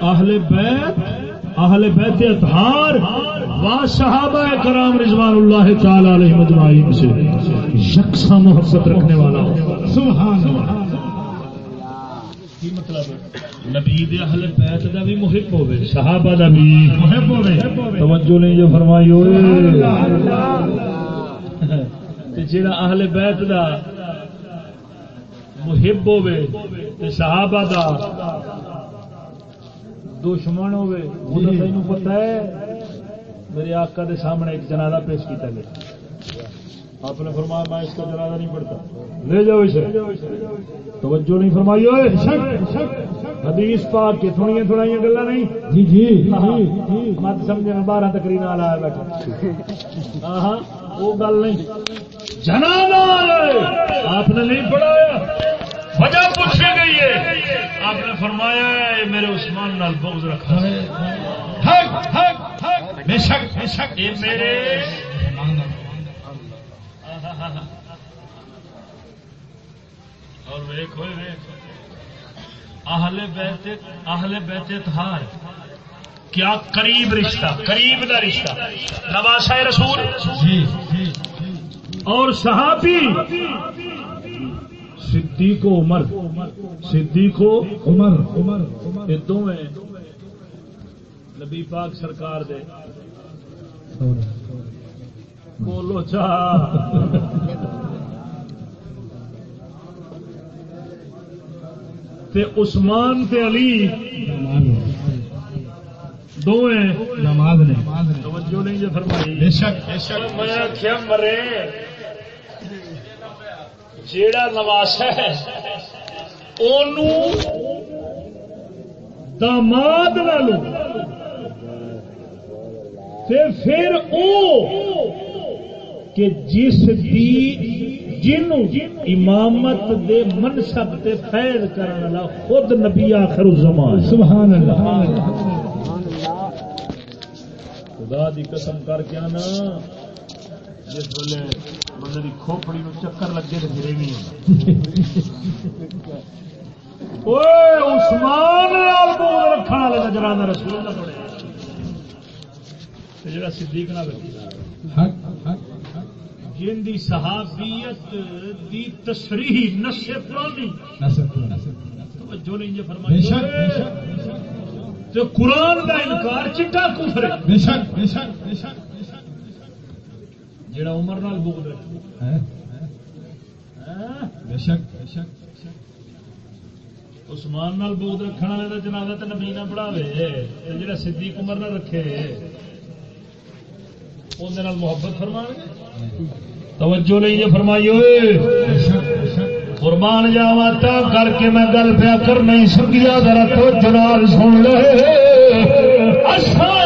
اہل بیت اہل بیت اطہار و صحابہ کرام رضوان اللہ تعالی علیہ مجمعین سے یکساں محبت رکھنے والا ہو سبحان اللہ۔ کی مطلب نبی دے اہل بیت دا بھی محب ہوے صحابہ دا بھی محب ہوے توجہ نہیں جو فرمائی ہوئے۔ تے جڑا اہل بیت دا محب ہوے تے صحابہ دا دشمن ہوے وہ تو تینوں پتہ ہے میرے آقا دے سامنے ایک جنازہ پیش کیتا گیا آپ نے فرمایا میں اس کا جنازہ نہیں پڑھتا لے جاؤ اسے توجہ نہیں فرمائی ہوئے حدیث پاک کے تھوڑی تھوڑی گلا نہیں جی جی مت سمجھے میں بارہ تکری نال آیا بیٹھا ہاں وہ گل نہیں جنازہ آپ نے نہیں پڑھایا وجہ پوچھی گئی ہے۔ آپ نے فرمایا ہے میرے عثمان نال بغض رکھا۔ ہے بے شک بے شک۔ یہ میرے اور ویک ہوئے ویک اہل بیت اہل بیت تہار کیا قریب رشتہ قریب دا رشتہ۔ نواسا رسول۔ جی جی۔ اور صحابی صدیق و عمر. صدیق و عمر. عمر یہ دونوں نبی پاک سرکار دے. بولو چاہ تے عثمان تے علی. دونوں نماز نے. توجہ نہیں جو فرمائی. بے شک. بے شک میں آخیا مرے. جیڑا نواسا ہے داماد تے پھر او کہ جس دی جنوں امامت دے منصب تے فیض کرن والا خود نبی آخر الزمان۔ سبحان اللہ۔ خدا دی قسم کر کے نا جس ویلے بندے کی کھوپڑی نو چکر لگے تو پھر عثمان نال بول رکھنے والے کا رسول کا بڑے جڑا صدیق نہ جن دی صحابیت دی تصریح نشے پرانی توجہ نہیں فرمائی قرآن کا انکار چٹا کفر ہے۔ بے شک بے شک بے شک۔ جڑا عمر نال رہے ہے بے شک۔ بے شک عثمان نال رکھنے والے جنازہ نبی نہ پڑھاوے تے جڑا صدیق عمر رکھے نال محبت فرمان توجہ نہیں یہ فرمائی ہوئے۔ بے شک بے شک۔ قربان جاوا تا کر کے میں گل پیا کر نہیں سکیا ذرا تو جنال سن لے۔ اساں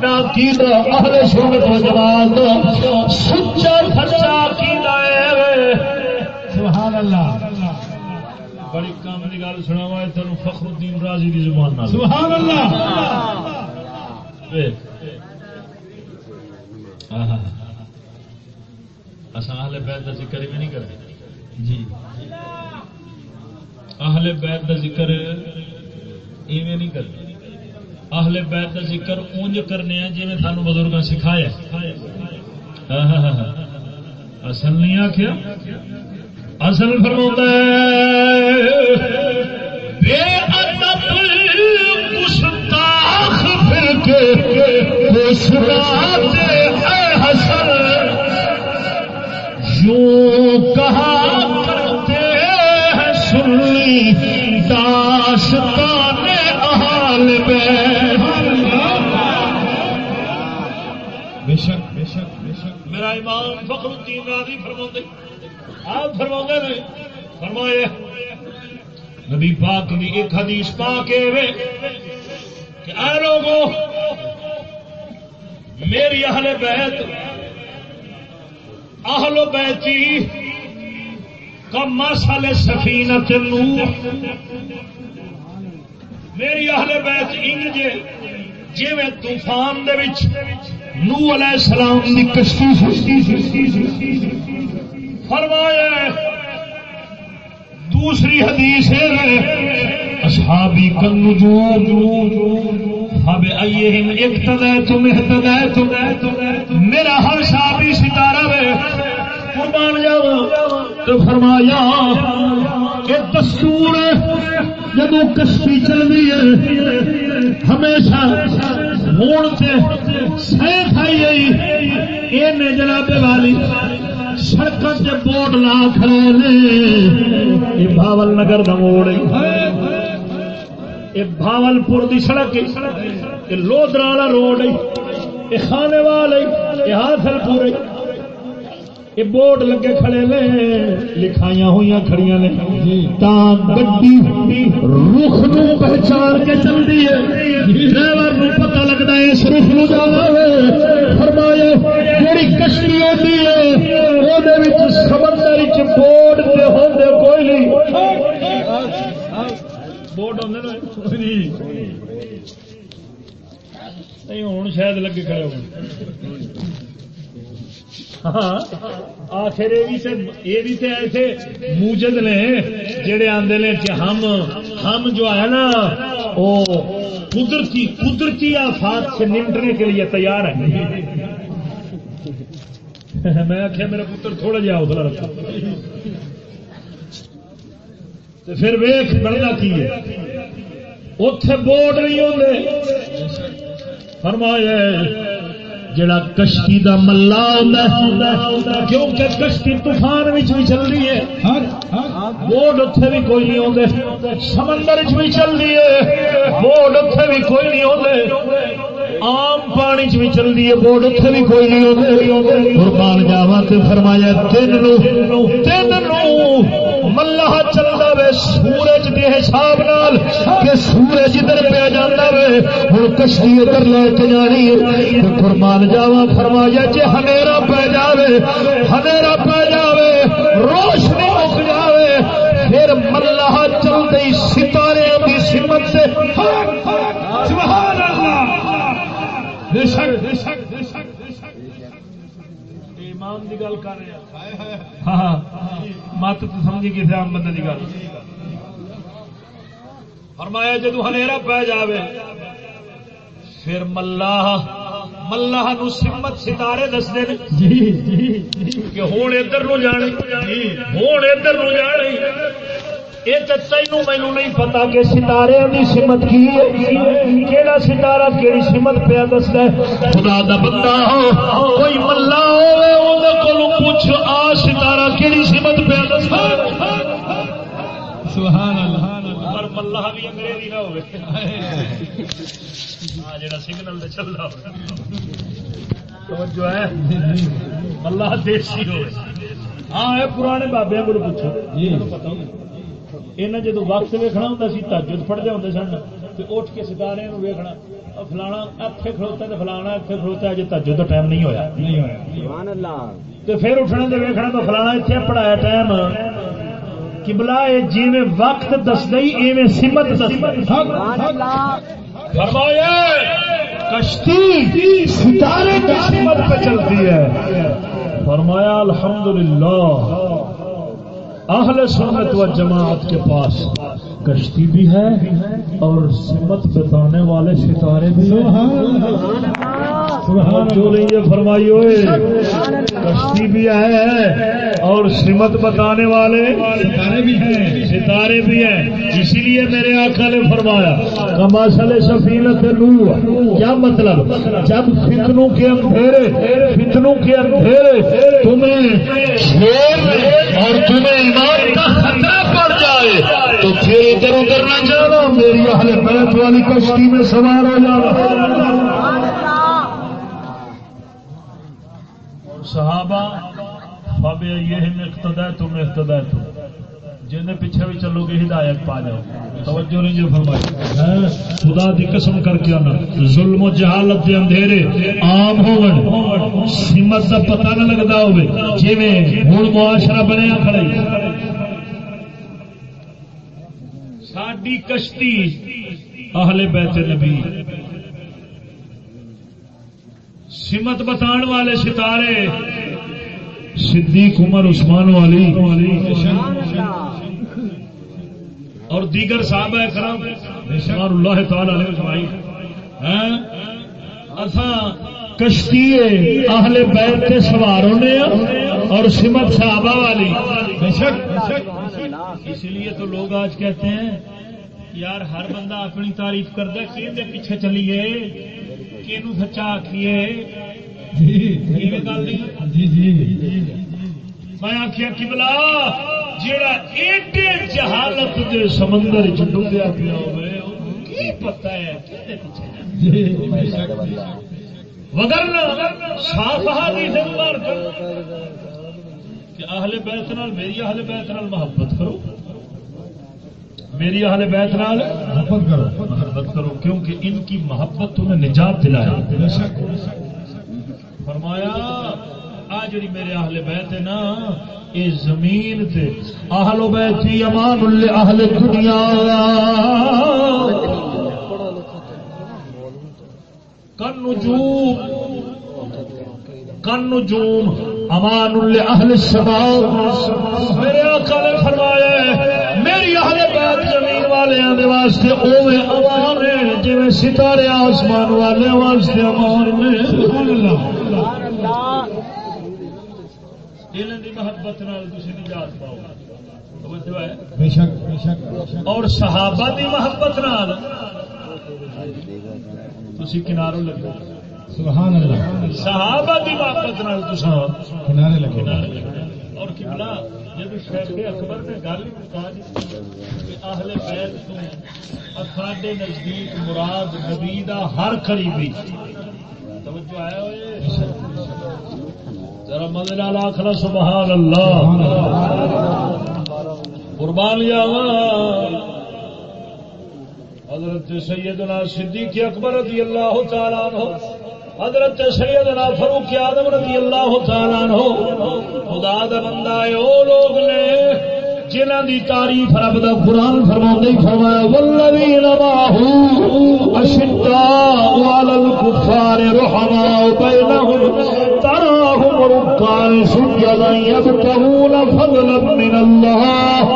ساڈا کیدا اہل سنت و جماعت دا سچا سچا ہے سبحان اللہ بڑی کام کی گل سنا تین فخر الدین راضی کی زبان نال سبحان اللہ اہل بیت کا ذکر بھی نہیں کرتے جی اہل بیت کا ذکر ایویں نہیں کرتے اہل بیت کا ذکر اونج کرنے ہیں جی سانو بزرگ سکھایا اصل نہیں آخیا اصل فرما بے ادب گستاخ پھر کے مسکراتے اے حسن۔ یوں کہا کرتے ہیں سنی آپ فرما نے فرمائے نبی پاک نے ایک حدیث پا کے کہ اے لوگوں میری اہل بیت، اہل بیتی کم مسل سفینت نوح میری اہل بیت انج جی میں طوفان دے وچ نو علیہ السلام دی کشتی فرمایا دوسری حدیث ہے، اصحابی کن میرا ہر صحابی ستارہ ہے، قربان جاؤ، تو فرمایا، کہ دستور جدو کشتی چل رہی ہے، ہمیشہ ہوں سے گئی یہ جناب والی سڑک سے بورڈ لا کھڑے نے۔ یہ بھاول نگر کا موڑ یہ بھاول پور کی سڑک یہ لودرا والا روڈ یہ خانے والے یہ حاصل پور یہ بورڈ لگے کھڑے نے۔ لکھائیاں ہوئی کھڑی نے۔ گی رخ نو پہچان کے چلتی ہے۔ ڈرائیور نو پتا لگتا ہے اس رخ نو جانا فرمایا، جیڑی کشتی ہوتی ہے سمندر بورڈ سے ہوتے کوئی نہیں۔ بورڈ ہوتے نہیں۔ ہوں شاید لگے کھڑے ہو ہاں، آخر یہ بھی ایسے موجد نے جڑے آدھے نے کہ ہم ہم جو ہے نا، وہ قدرتی قدرتی آفات سے نمٹنے کے لیے تیار ہیں۔ میں آخیا میرا پتر تھوڑا جہا حوصلہ رکھا پھر ویخ بننا کی ہے۔ اتے بورڈ نہیں ہوتے فرمایا جڑا کشتی دا ملا کیونکہ کشتی طوفان بھی چل رہی ہے بورڈ اتنے بھی کوئی نہیں آتے سمندر بھی چل رہی ہے۔ بورڈ اتنے بھی کوئی نہیں آتے آم پانی چ بھی چل رہی ہے بورڈ اتنے بھی کوئی نہیں آتے قربان جاوا تو فرمایا تین تین ملا چلتا وے سورج کے حساب نال کہ سورج ادھر پہ جانا وے ہوں کشتی ادھر لے کے جانی ہے قربان جاوا فرمایا جی ہنیرا پی جائے ہنیرا پی جائے روشنی مک جائے پھر ملا چلتے ستارے کی سمت سے سبحان اللہ ایمان کی گل کر رہے ہاں مت تو سمجھی کسی آم بندے کی گل۔ فرمایا جدو ہنیرا پی جائے پھر ملاح ملاح نو سمت ستارے دستے کہ ہوں ادھر نو جانے ہوں ادھر نو جانے۔ یہ تینو مینو نہیں پتا کہ ستارے کی سمت کی کہڑا ستارہ کہڑی سمت پیا دستا ہے۔ خدا دا بندہ کوئی ملا ہو پوچھ آ ستارہ کہڑی سمت دستا سبحان اللہ۔ ملا بھی انگریزی نہ سگنل چل رہا جو ہے۔ اللہ دیسی ہو ہاں پرانے بابے کو پوچھو۔ انہیں جدو وقت ویکنا ہوں سی پڑھتے ہوں سن تو اٹھ کے ستارے ویکنا فلانا اتنے کھلوتا تو فلانا اتنے کھلوتا جی تو ٹائم نہیں ہوا تو پھر اٹھنے تو ویکنا تو فلانا اتنے پڑھایا ٹائم۔ کبلا جی میں وقت دس گئی ایویں سمت فرمایا، کشتی ستارے کی سمت پہ چلتی ہے۔ فرمایا، الحمدللہ، اہل سنت و جماعت کے پاس۔ کشتی بھی ہے اور سمت بتانے والے ستارے بھی ہیں۔ فرمائی ہوئے کشتی بھی ہے اور سمت بتانے والے ستارے بھی ہیں۔ ستارے بھی ہیں۔ اسی لیے میرے آقا نے فرمایا کماسل سفینت لو کیا مطلب؟ جب فتنوں کے اندھیرے فتنوں کے اندھیرے تمہیں اور تمہیں ایمان کا خطرہ پڑ جائے تو پھر ادھر ادھر نہ جانا۔ میری اہل بیت والی کشتی میں سوار ہو جانا۔ صحابہ بابے یہ اقتدا تم اقتدا تم جن پیچھے بھی چلو گے ہدایت پا جاؤ۔ توجہ نہیں جو فرمائی۔ ہاں، خدا دی قسم کر کے آنا۔ ظلم و جہالت دے اندھیرے عام ہون سمت دا پتہ نہ لگتا ہوئے جی ہوں معاشرہ بنیا کھڑے ساڈی کشتی اہل بیت نبی۔ سمت بتان والے ستارے، صدیق عمر عثمان والی۔ اور دیگر صاحب کرم رضوان اللہ تعالی علیہ اجمعین۔ ہاں؟ اساں کشتی اہل بیت کے سوار ہونے ہاں، اور سمت صحابہ والی۔ بے شک اسی لیے تو لوگ آج کہتے ہیں یار ہر بندہ اپنی تعریف کرتا کہ پیچھے چلیے کہ سچا آخیے جی جی میں آخیا کبلا جڑا ایڈے جہالت دے سمندر ڈبیا پیا ہوئے پتا ہے؟ وگر صاف کہ اہل بیت نال میری اہل بیت نال محبت کرو۔ میری اہل بیت نال محبت کرو۔ محبت کرو کیونکہ ان کی محبت تمہیں نجات دلایا فرمایا، آ جڑی میرے اہل بیت ہے نا یہ زمین تے اہل بیتی امان اہل دنیا۔ کن نجوم کن نجوم۔ امان اہل السماء میرے آقا نے فرمایا میری اہل بیت زمین والے واسطے اوے امان ہے جی ستارے آسمان والے واسطے امان میں سبحان اللہ۔ دل کی محبت نجات پاؤ۔ اور صحابہ دی محبت نال۔ کناروں لگے۔ سبحان اللہ۔ صحابہ دی محبت نال کنارے لگے اور کبلا جب شیخ اکبر نے گل کہ اہل بیت تو ساڈے نزدیک مراد نبی دا ہر قریبی توجہ آیا ہوئے؟ ذرا مدد آخر سبحان اللہ۔ قربان حضرت سیدنا صدیق اکبر رضی اللہ تعالیٰ عنہ حضرت سیدنا فاروق آدم رضی اللہ تعالیٰ عنہ، خدا دا بندہ ہے او لوگ نے جنہ دی تعریف رب دا قرآن فرما فرمایا والذین معه اشداء على الكفار رحماء بينهم، تراهم ركعا سجدا يبتغون فضلا من الله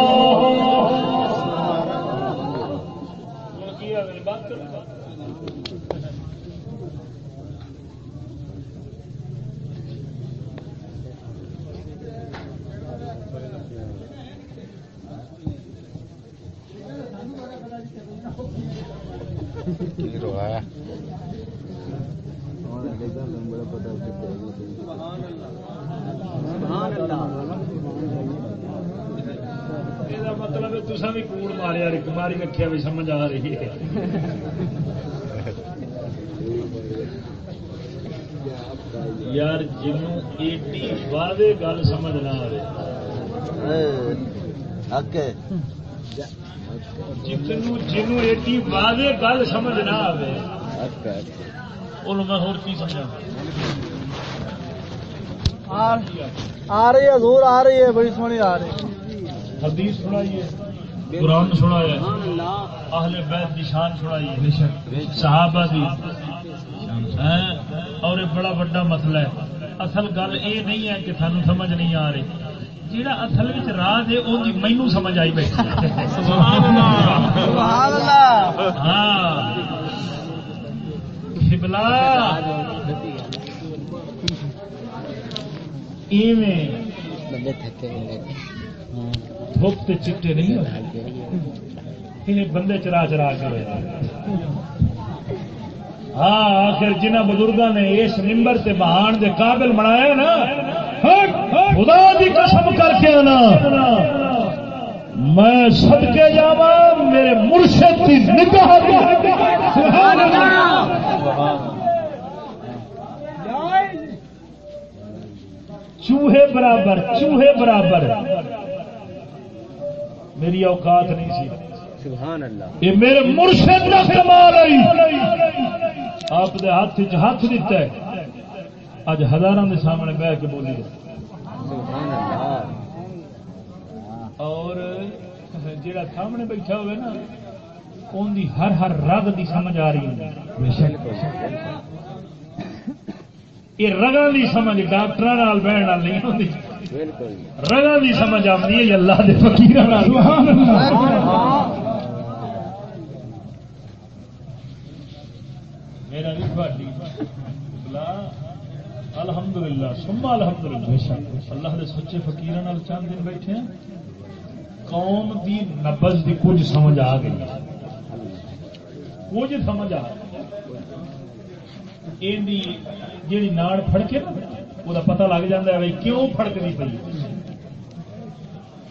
بھی کوڑ ماریا رکھیا بھی سمجھ آ رہی ہے یار جنوں ایڈی واضح گل سمجھ نہ آئے جنوں ایڈی واضح گل سمجھ نہ آئے میں ہو سمجھا آ رہی ہے زور آ رہی ہے بڑی سونی آ رہی حدیث سنائیے قرآن سنایا اہل بیت کی شان سنائی صحابہ دی۔ اور ایک بڑا بڑا مسئلہ ہے۔ اصل گل یہ نہیں ہے کہ سانو سمجھ نہیں آ رہی۔ جہاں اصل راز ہے وہ مینو سمجھ آئی بیٹھی۔ ہاں۔ شبلا ایویں۔ دھوپ چٹے نہیں ہوئے بندے چرا چرا کے ہاں آخر جنہ بزرگ نے اس نمبر سے بہان دے قابل بنایا نا خدا دی قسم کر کے نا میں سد کے جاوا میرے مرشد کی نگاہ سبحان اللہ۔ چوہے برابر چوہے برابر۔ میری اوقات نہیں سی۔ سبحان اللہ۔ یہ میرے مرشد کا کمال آئی آپ دے ہاتھ چ ہاتھ دیتا ہے۔ اج ہزاروں کے سامنے بہ کے بولی سبحان اللہ۔ اور جڑا سامنے بیٹھا ہوئے نا ان دی ہر ہر رگ دی سمجھ آ رہی ہے۔ یہ رگاں دی سمجھ ڈاکٹر بہن نہیں ہوتی رگاں دی سمجھ آتی ہے اللہ دے فقیر میرا بھی الحمد للہ سما الحمد للہ اللہ دے سچے فقیر چند دن بیٹھے قوم دی نبز دی کچھ سمجھ آ گئی۔ کچھ سمجھ آ گئی۔ جیڑی ناڑ پھڑکے نا۔ وہ پتہ لگ جاتا ہے بھائی کیوں پھڑکنی پی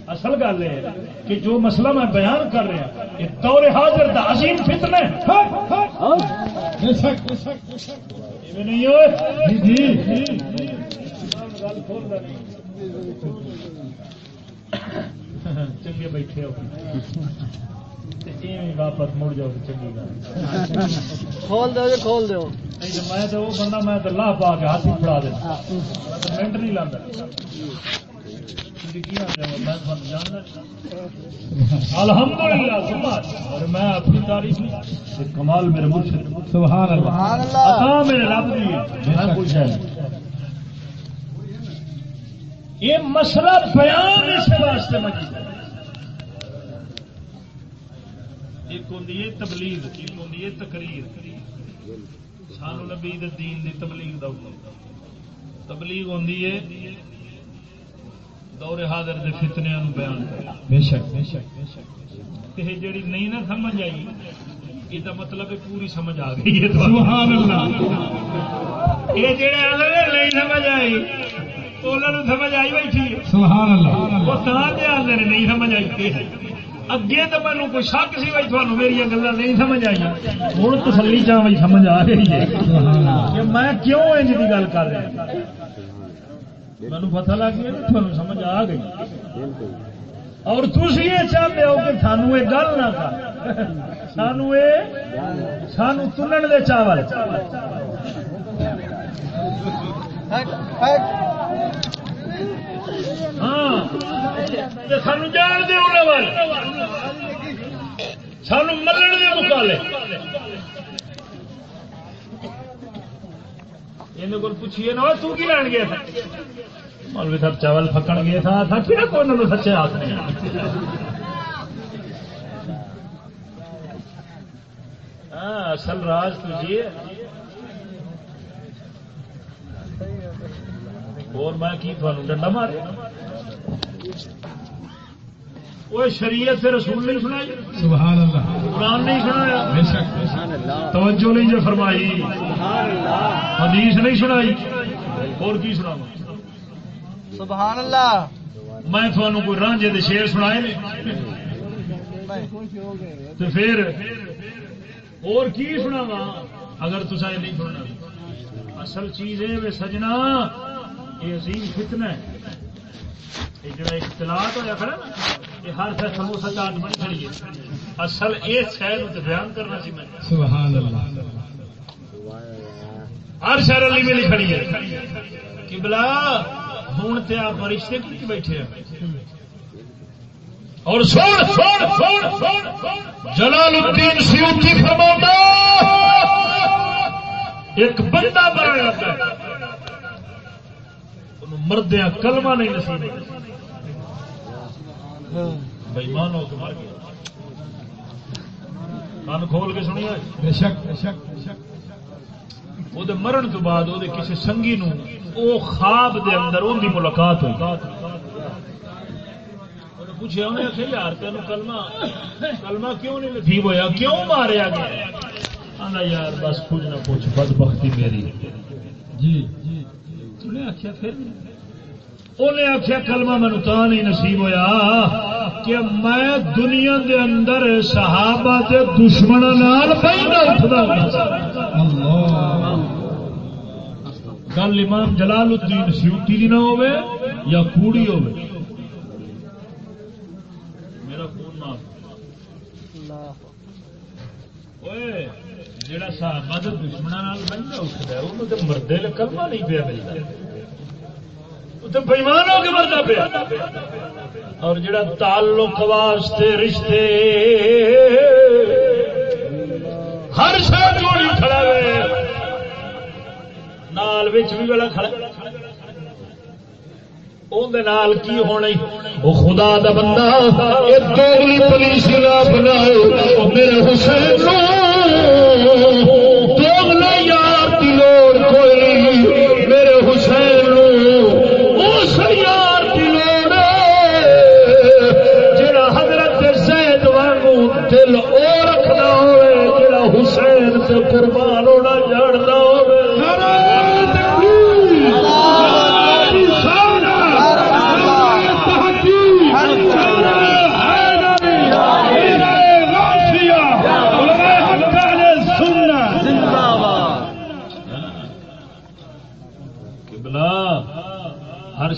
اصل گل ہے کہ جو مسئلہ میں بیان کر رہا یہ دور حاضر دا عظیم فتنہ ہے چنگے بیٹھے ہو واپس مڑ جاؤ چنگی گل کھول دو جی کھول دو۔ میں تو وہ بندہ میں تو لاہ پا کے ہاتھ پڑا دینا منٹ نہیں لانا الحمد للہ اور میں اپنی کمال میرے مرشد سبحان اللہ۔ عطا میرے رب کچھ ہے یہ مسئلہ بیان اس واسطے مجید ایک ہے تبلیغ ایک ہے تقریر۔ سانو نبی دین دی تبلیغ دا تبلیغ ہے دور حاضر دے فتنے نو بیان کرنا۔ بے شک بے شک بے شک۔ تے جیڑی نہیں نہ سمجھ آئی یہ دا مطلب ہے پوری سمجھ آ گئی ہے۔ سبحان اللہ۔ یہ جڑے نہیں سمجھ آئی انہوں سمجھ آئی بیٹھی سبحان اللہ۔ وہ تے آدھے نہیں سمجھ آئی۔ اگے تو مینو کوئی شک سی بھائی تمہیں میری گلا نہیں سمجھ آئی ہوں تسلی چاہ بھائی سمجھ آ رہی ہے کہ میں کیوں انج کی گل کر رہا مینو پتا لگ گیا تمہیں سمجھ آ گئی اور تھی یہ چاہتے ہو کہ سانو یہ گل نہ کر سانو یہ سانو تلن دے چاول ہاں۔ سانو جان دے انہاں وال۔ سانو ملن دے مقالے۔ یہ کو پوچھیے نا تو کی لین گیا تھا مولوی صاحب چاول پکڑ گیا تھا تھا کہ کوئی سچے ہاتھ نہیں ہاں اصل راز تجھے اور میں کی تھانوں ڈنڈا مارے وہ شریعت سے رسول نہیں سنائی سبحان اللہ قرآن نہیں سنایا بے شک بے شک سبحان اللہ توجہ نہیں جو فرمائی سبحان اللہ حدیث نہیں سنائی اور کی سنا سبحان اللہ میں تھانوں کوئی رانجے دے شیر سنائے تو پھر اور کی سناوا اگر تصا یہ نہیں سننا اصل چیز ہے وہ سجنا یہ عظیم فتنہ ہے۔ یہ جڑا اختلاط ہوا کھڑا نا یہ ہر شہ سموسا چاٹ بن کھڑی ہے۔ اصل اس شہر تو بیان کرنا سی میں۔ سبحان اللہ۔ ہر شہر علی میں کھڑی ہے۔ کہ بلا ہوں تے آپ رشتے کی بیٹھے ہیں؟ اور سن سن سن سن جلال الدین سیوتی فرماتا ایک بندہ بنا جاتا ہے۔ مردیا کلمہ نہیں نصیب بھائی مان ہو کے مر گیا کان کھول کے سنیا بے شک بے شک بے شک۔ وہ مرن تو بعد وہ کسی سنگی نو او خواب دے اندر ان کی ملاقات ہوئی۔ پوچھا انہیں آخیا یار تین کلمہ کلمہ کیوں نہیں نصیب ہویا کیوں ماریا گیا؟ آنا یار بس کچھ نہ پوچھ بد بختی میری۔ جی۔ جی انہیں آخیا پھر؟ انہیں آخیا، کلمہ مینو تا نہیں نصیب ہویا کہ میں دنیا دے اندر صحابہ دے دشمن گل امام جلال الدین سیوٹی دی نہ ہوے یا کوڑی ہوے میرا فون نہ جڑا صحابہ دے دشمناں نال بہنا ہے، اونوں تے مردے کلمہ نہیں پیا ملدا۔ وہ بےمان ہو کے مردا پیا۔ اور جڑا تعلق واسطے رشتے ہر شہر جوڑی کھڑا ہوئے نال وچ بھی بڑا کھڑا۔ نال کی ہونا وہ خدا دا بندہ یہ پولیس نہ بناؤ میرے حسین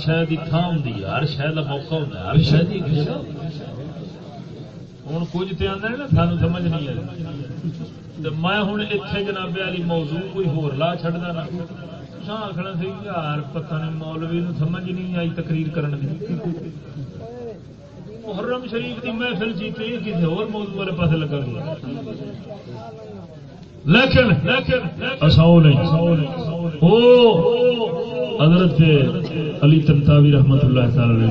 شاید کی تھان دی ہر شاید کا موقع ہوتا ہر شاید کی ہوں کچھ تو آتا ہے نا سانو سمجھ نہیں آئی میں ہوں اتنے جناب والی موضوع کوئی ہور لا چڑھتا نا آخنا سی یار پتہ نہیں مولوی نو سمجھ نہیں آئی تقریر کرن دی محرم شریف کی محفل جیتے کسی اور موضوع والے پاس لگا گیا لیکن اصاؤ نہیں حضرت علی تنتاوی رحمت اللہ تعالی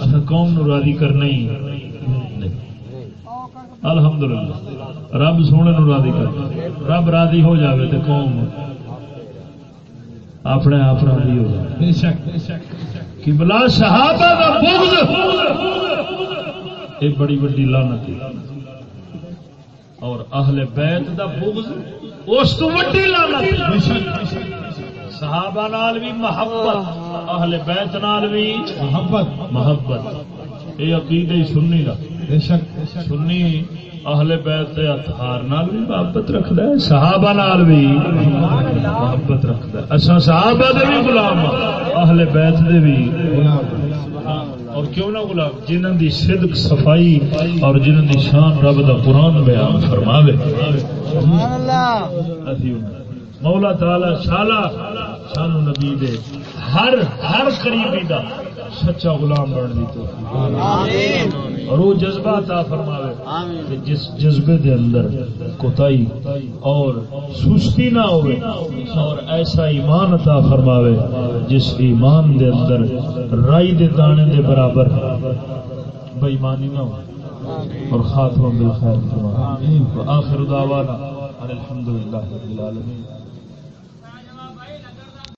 اصل قوم نو راضی کرنا ہی الحمدللہ۔ رب سونے نو راضی کر۔ رب راضی ہو جاوے تو قوم اپنے آپ راضی ہو جائے کہ بلا صحابہ دا بغض۔ یہ بڑی بڑی لانت ہے۔ اور اہل بیت دا بغض اس تو وڈی لعنت۔ صحابہ نال بھی محبت اہل بیت نال بھی محبت۔ محبت۔ یہ عقیدہ سنی دا۔ بے شک سنی اہل بیت دے اطہار نال بھی محبت رکھدا ہے صحابہ نال بھی محبت رکھدا ہے۔ اساں صحابہ دے بھی غلام ہاں، اہل بیت دے بھی۔ اور کیوں نہ غلام؟ جنہاں دی صدق صفائی اور جنہاں دی شان رب دا قرآن بیان فرماوے۔ سبحان اللہ۔ اسی انہاں مولا تعالی شالا سانو نبی دے ہر ہر قریبی دا سچا غلام بن دی توفیق آمین۔ اور وہ جذبہ عطا فرماوے کہ جس جذبے دے اندر کوتاہی اور سستی نہ ہوئے اور ایسا ایمان عطا فرماوے جس ایمان دے اندر رائی دے دانے دے برابر بےمانی نہ ہو اور خاتمہ بالخیر۔ فرماوے آخر دعوانا الحمدللہ رب العالمین۔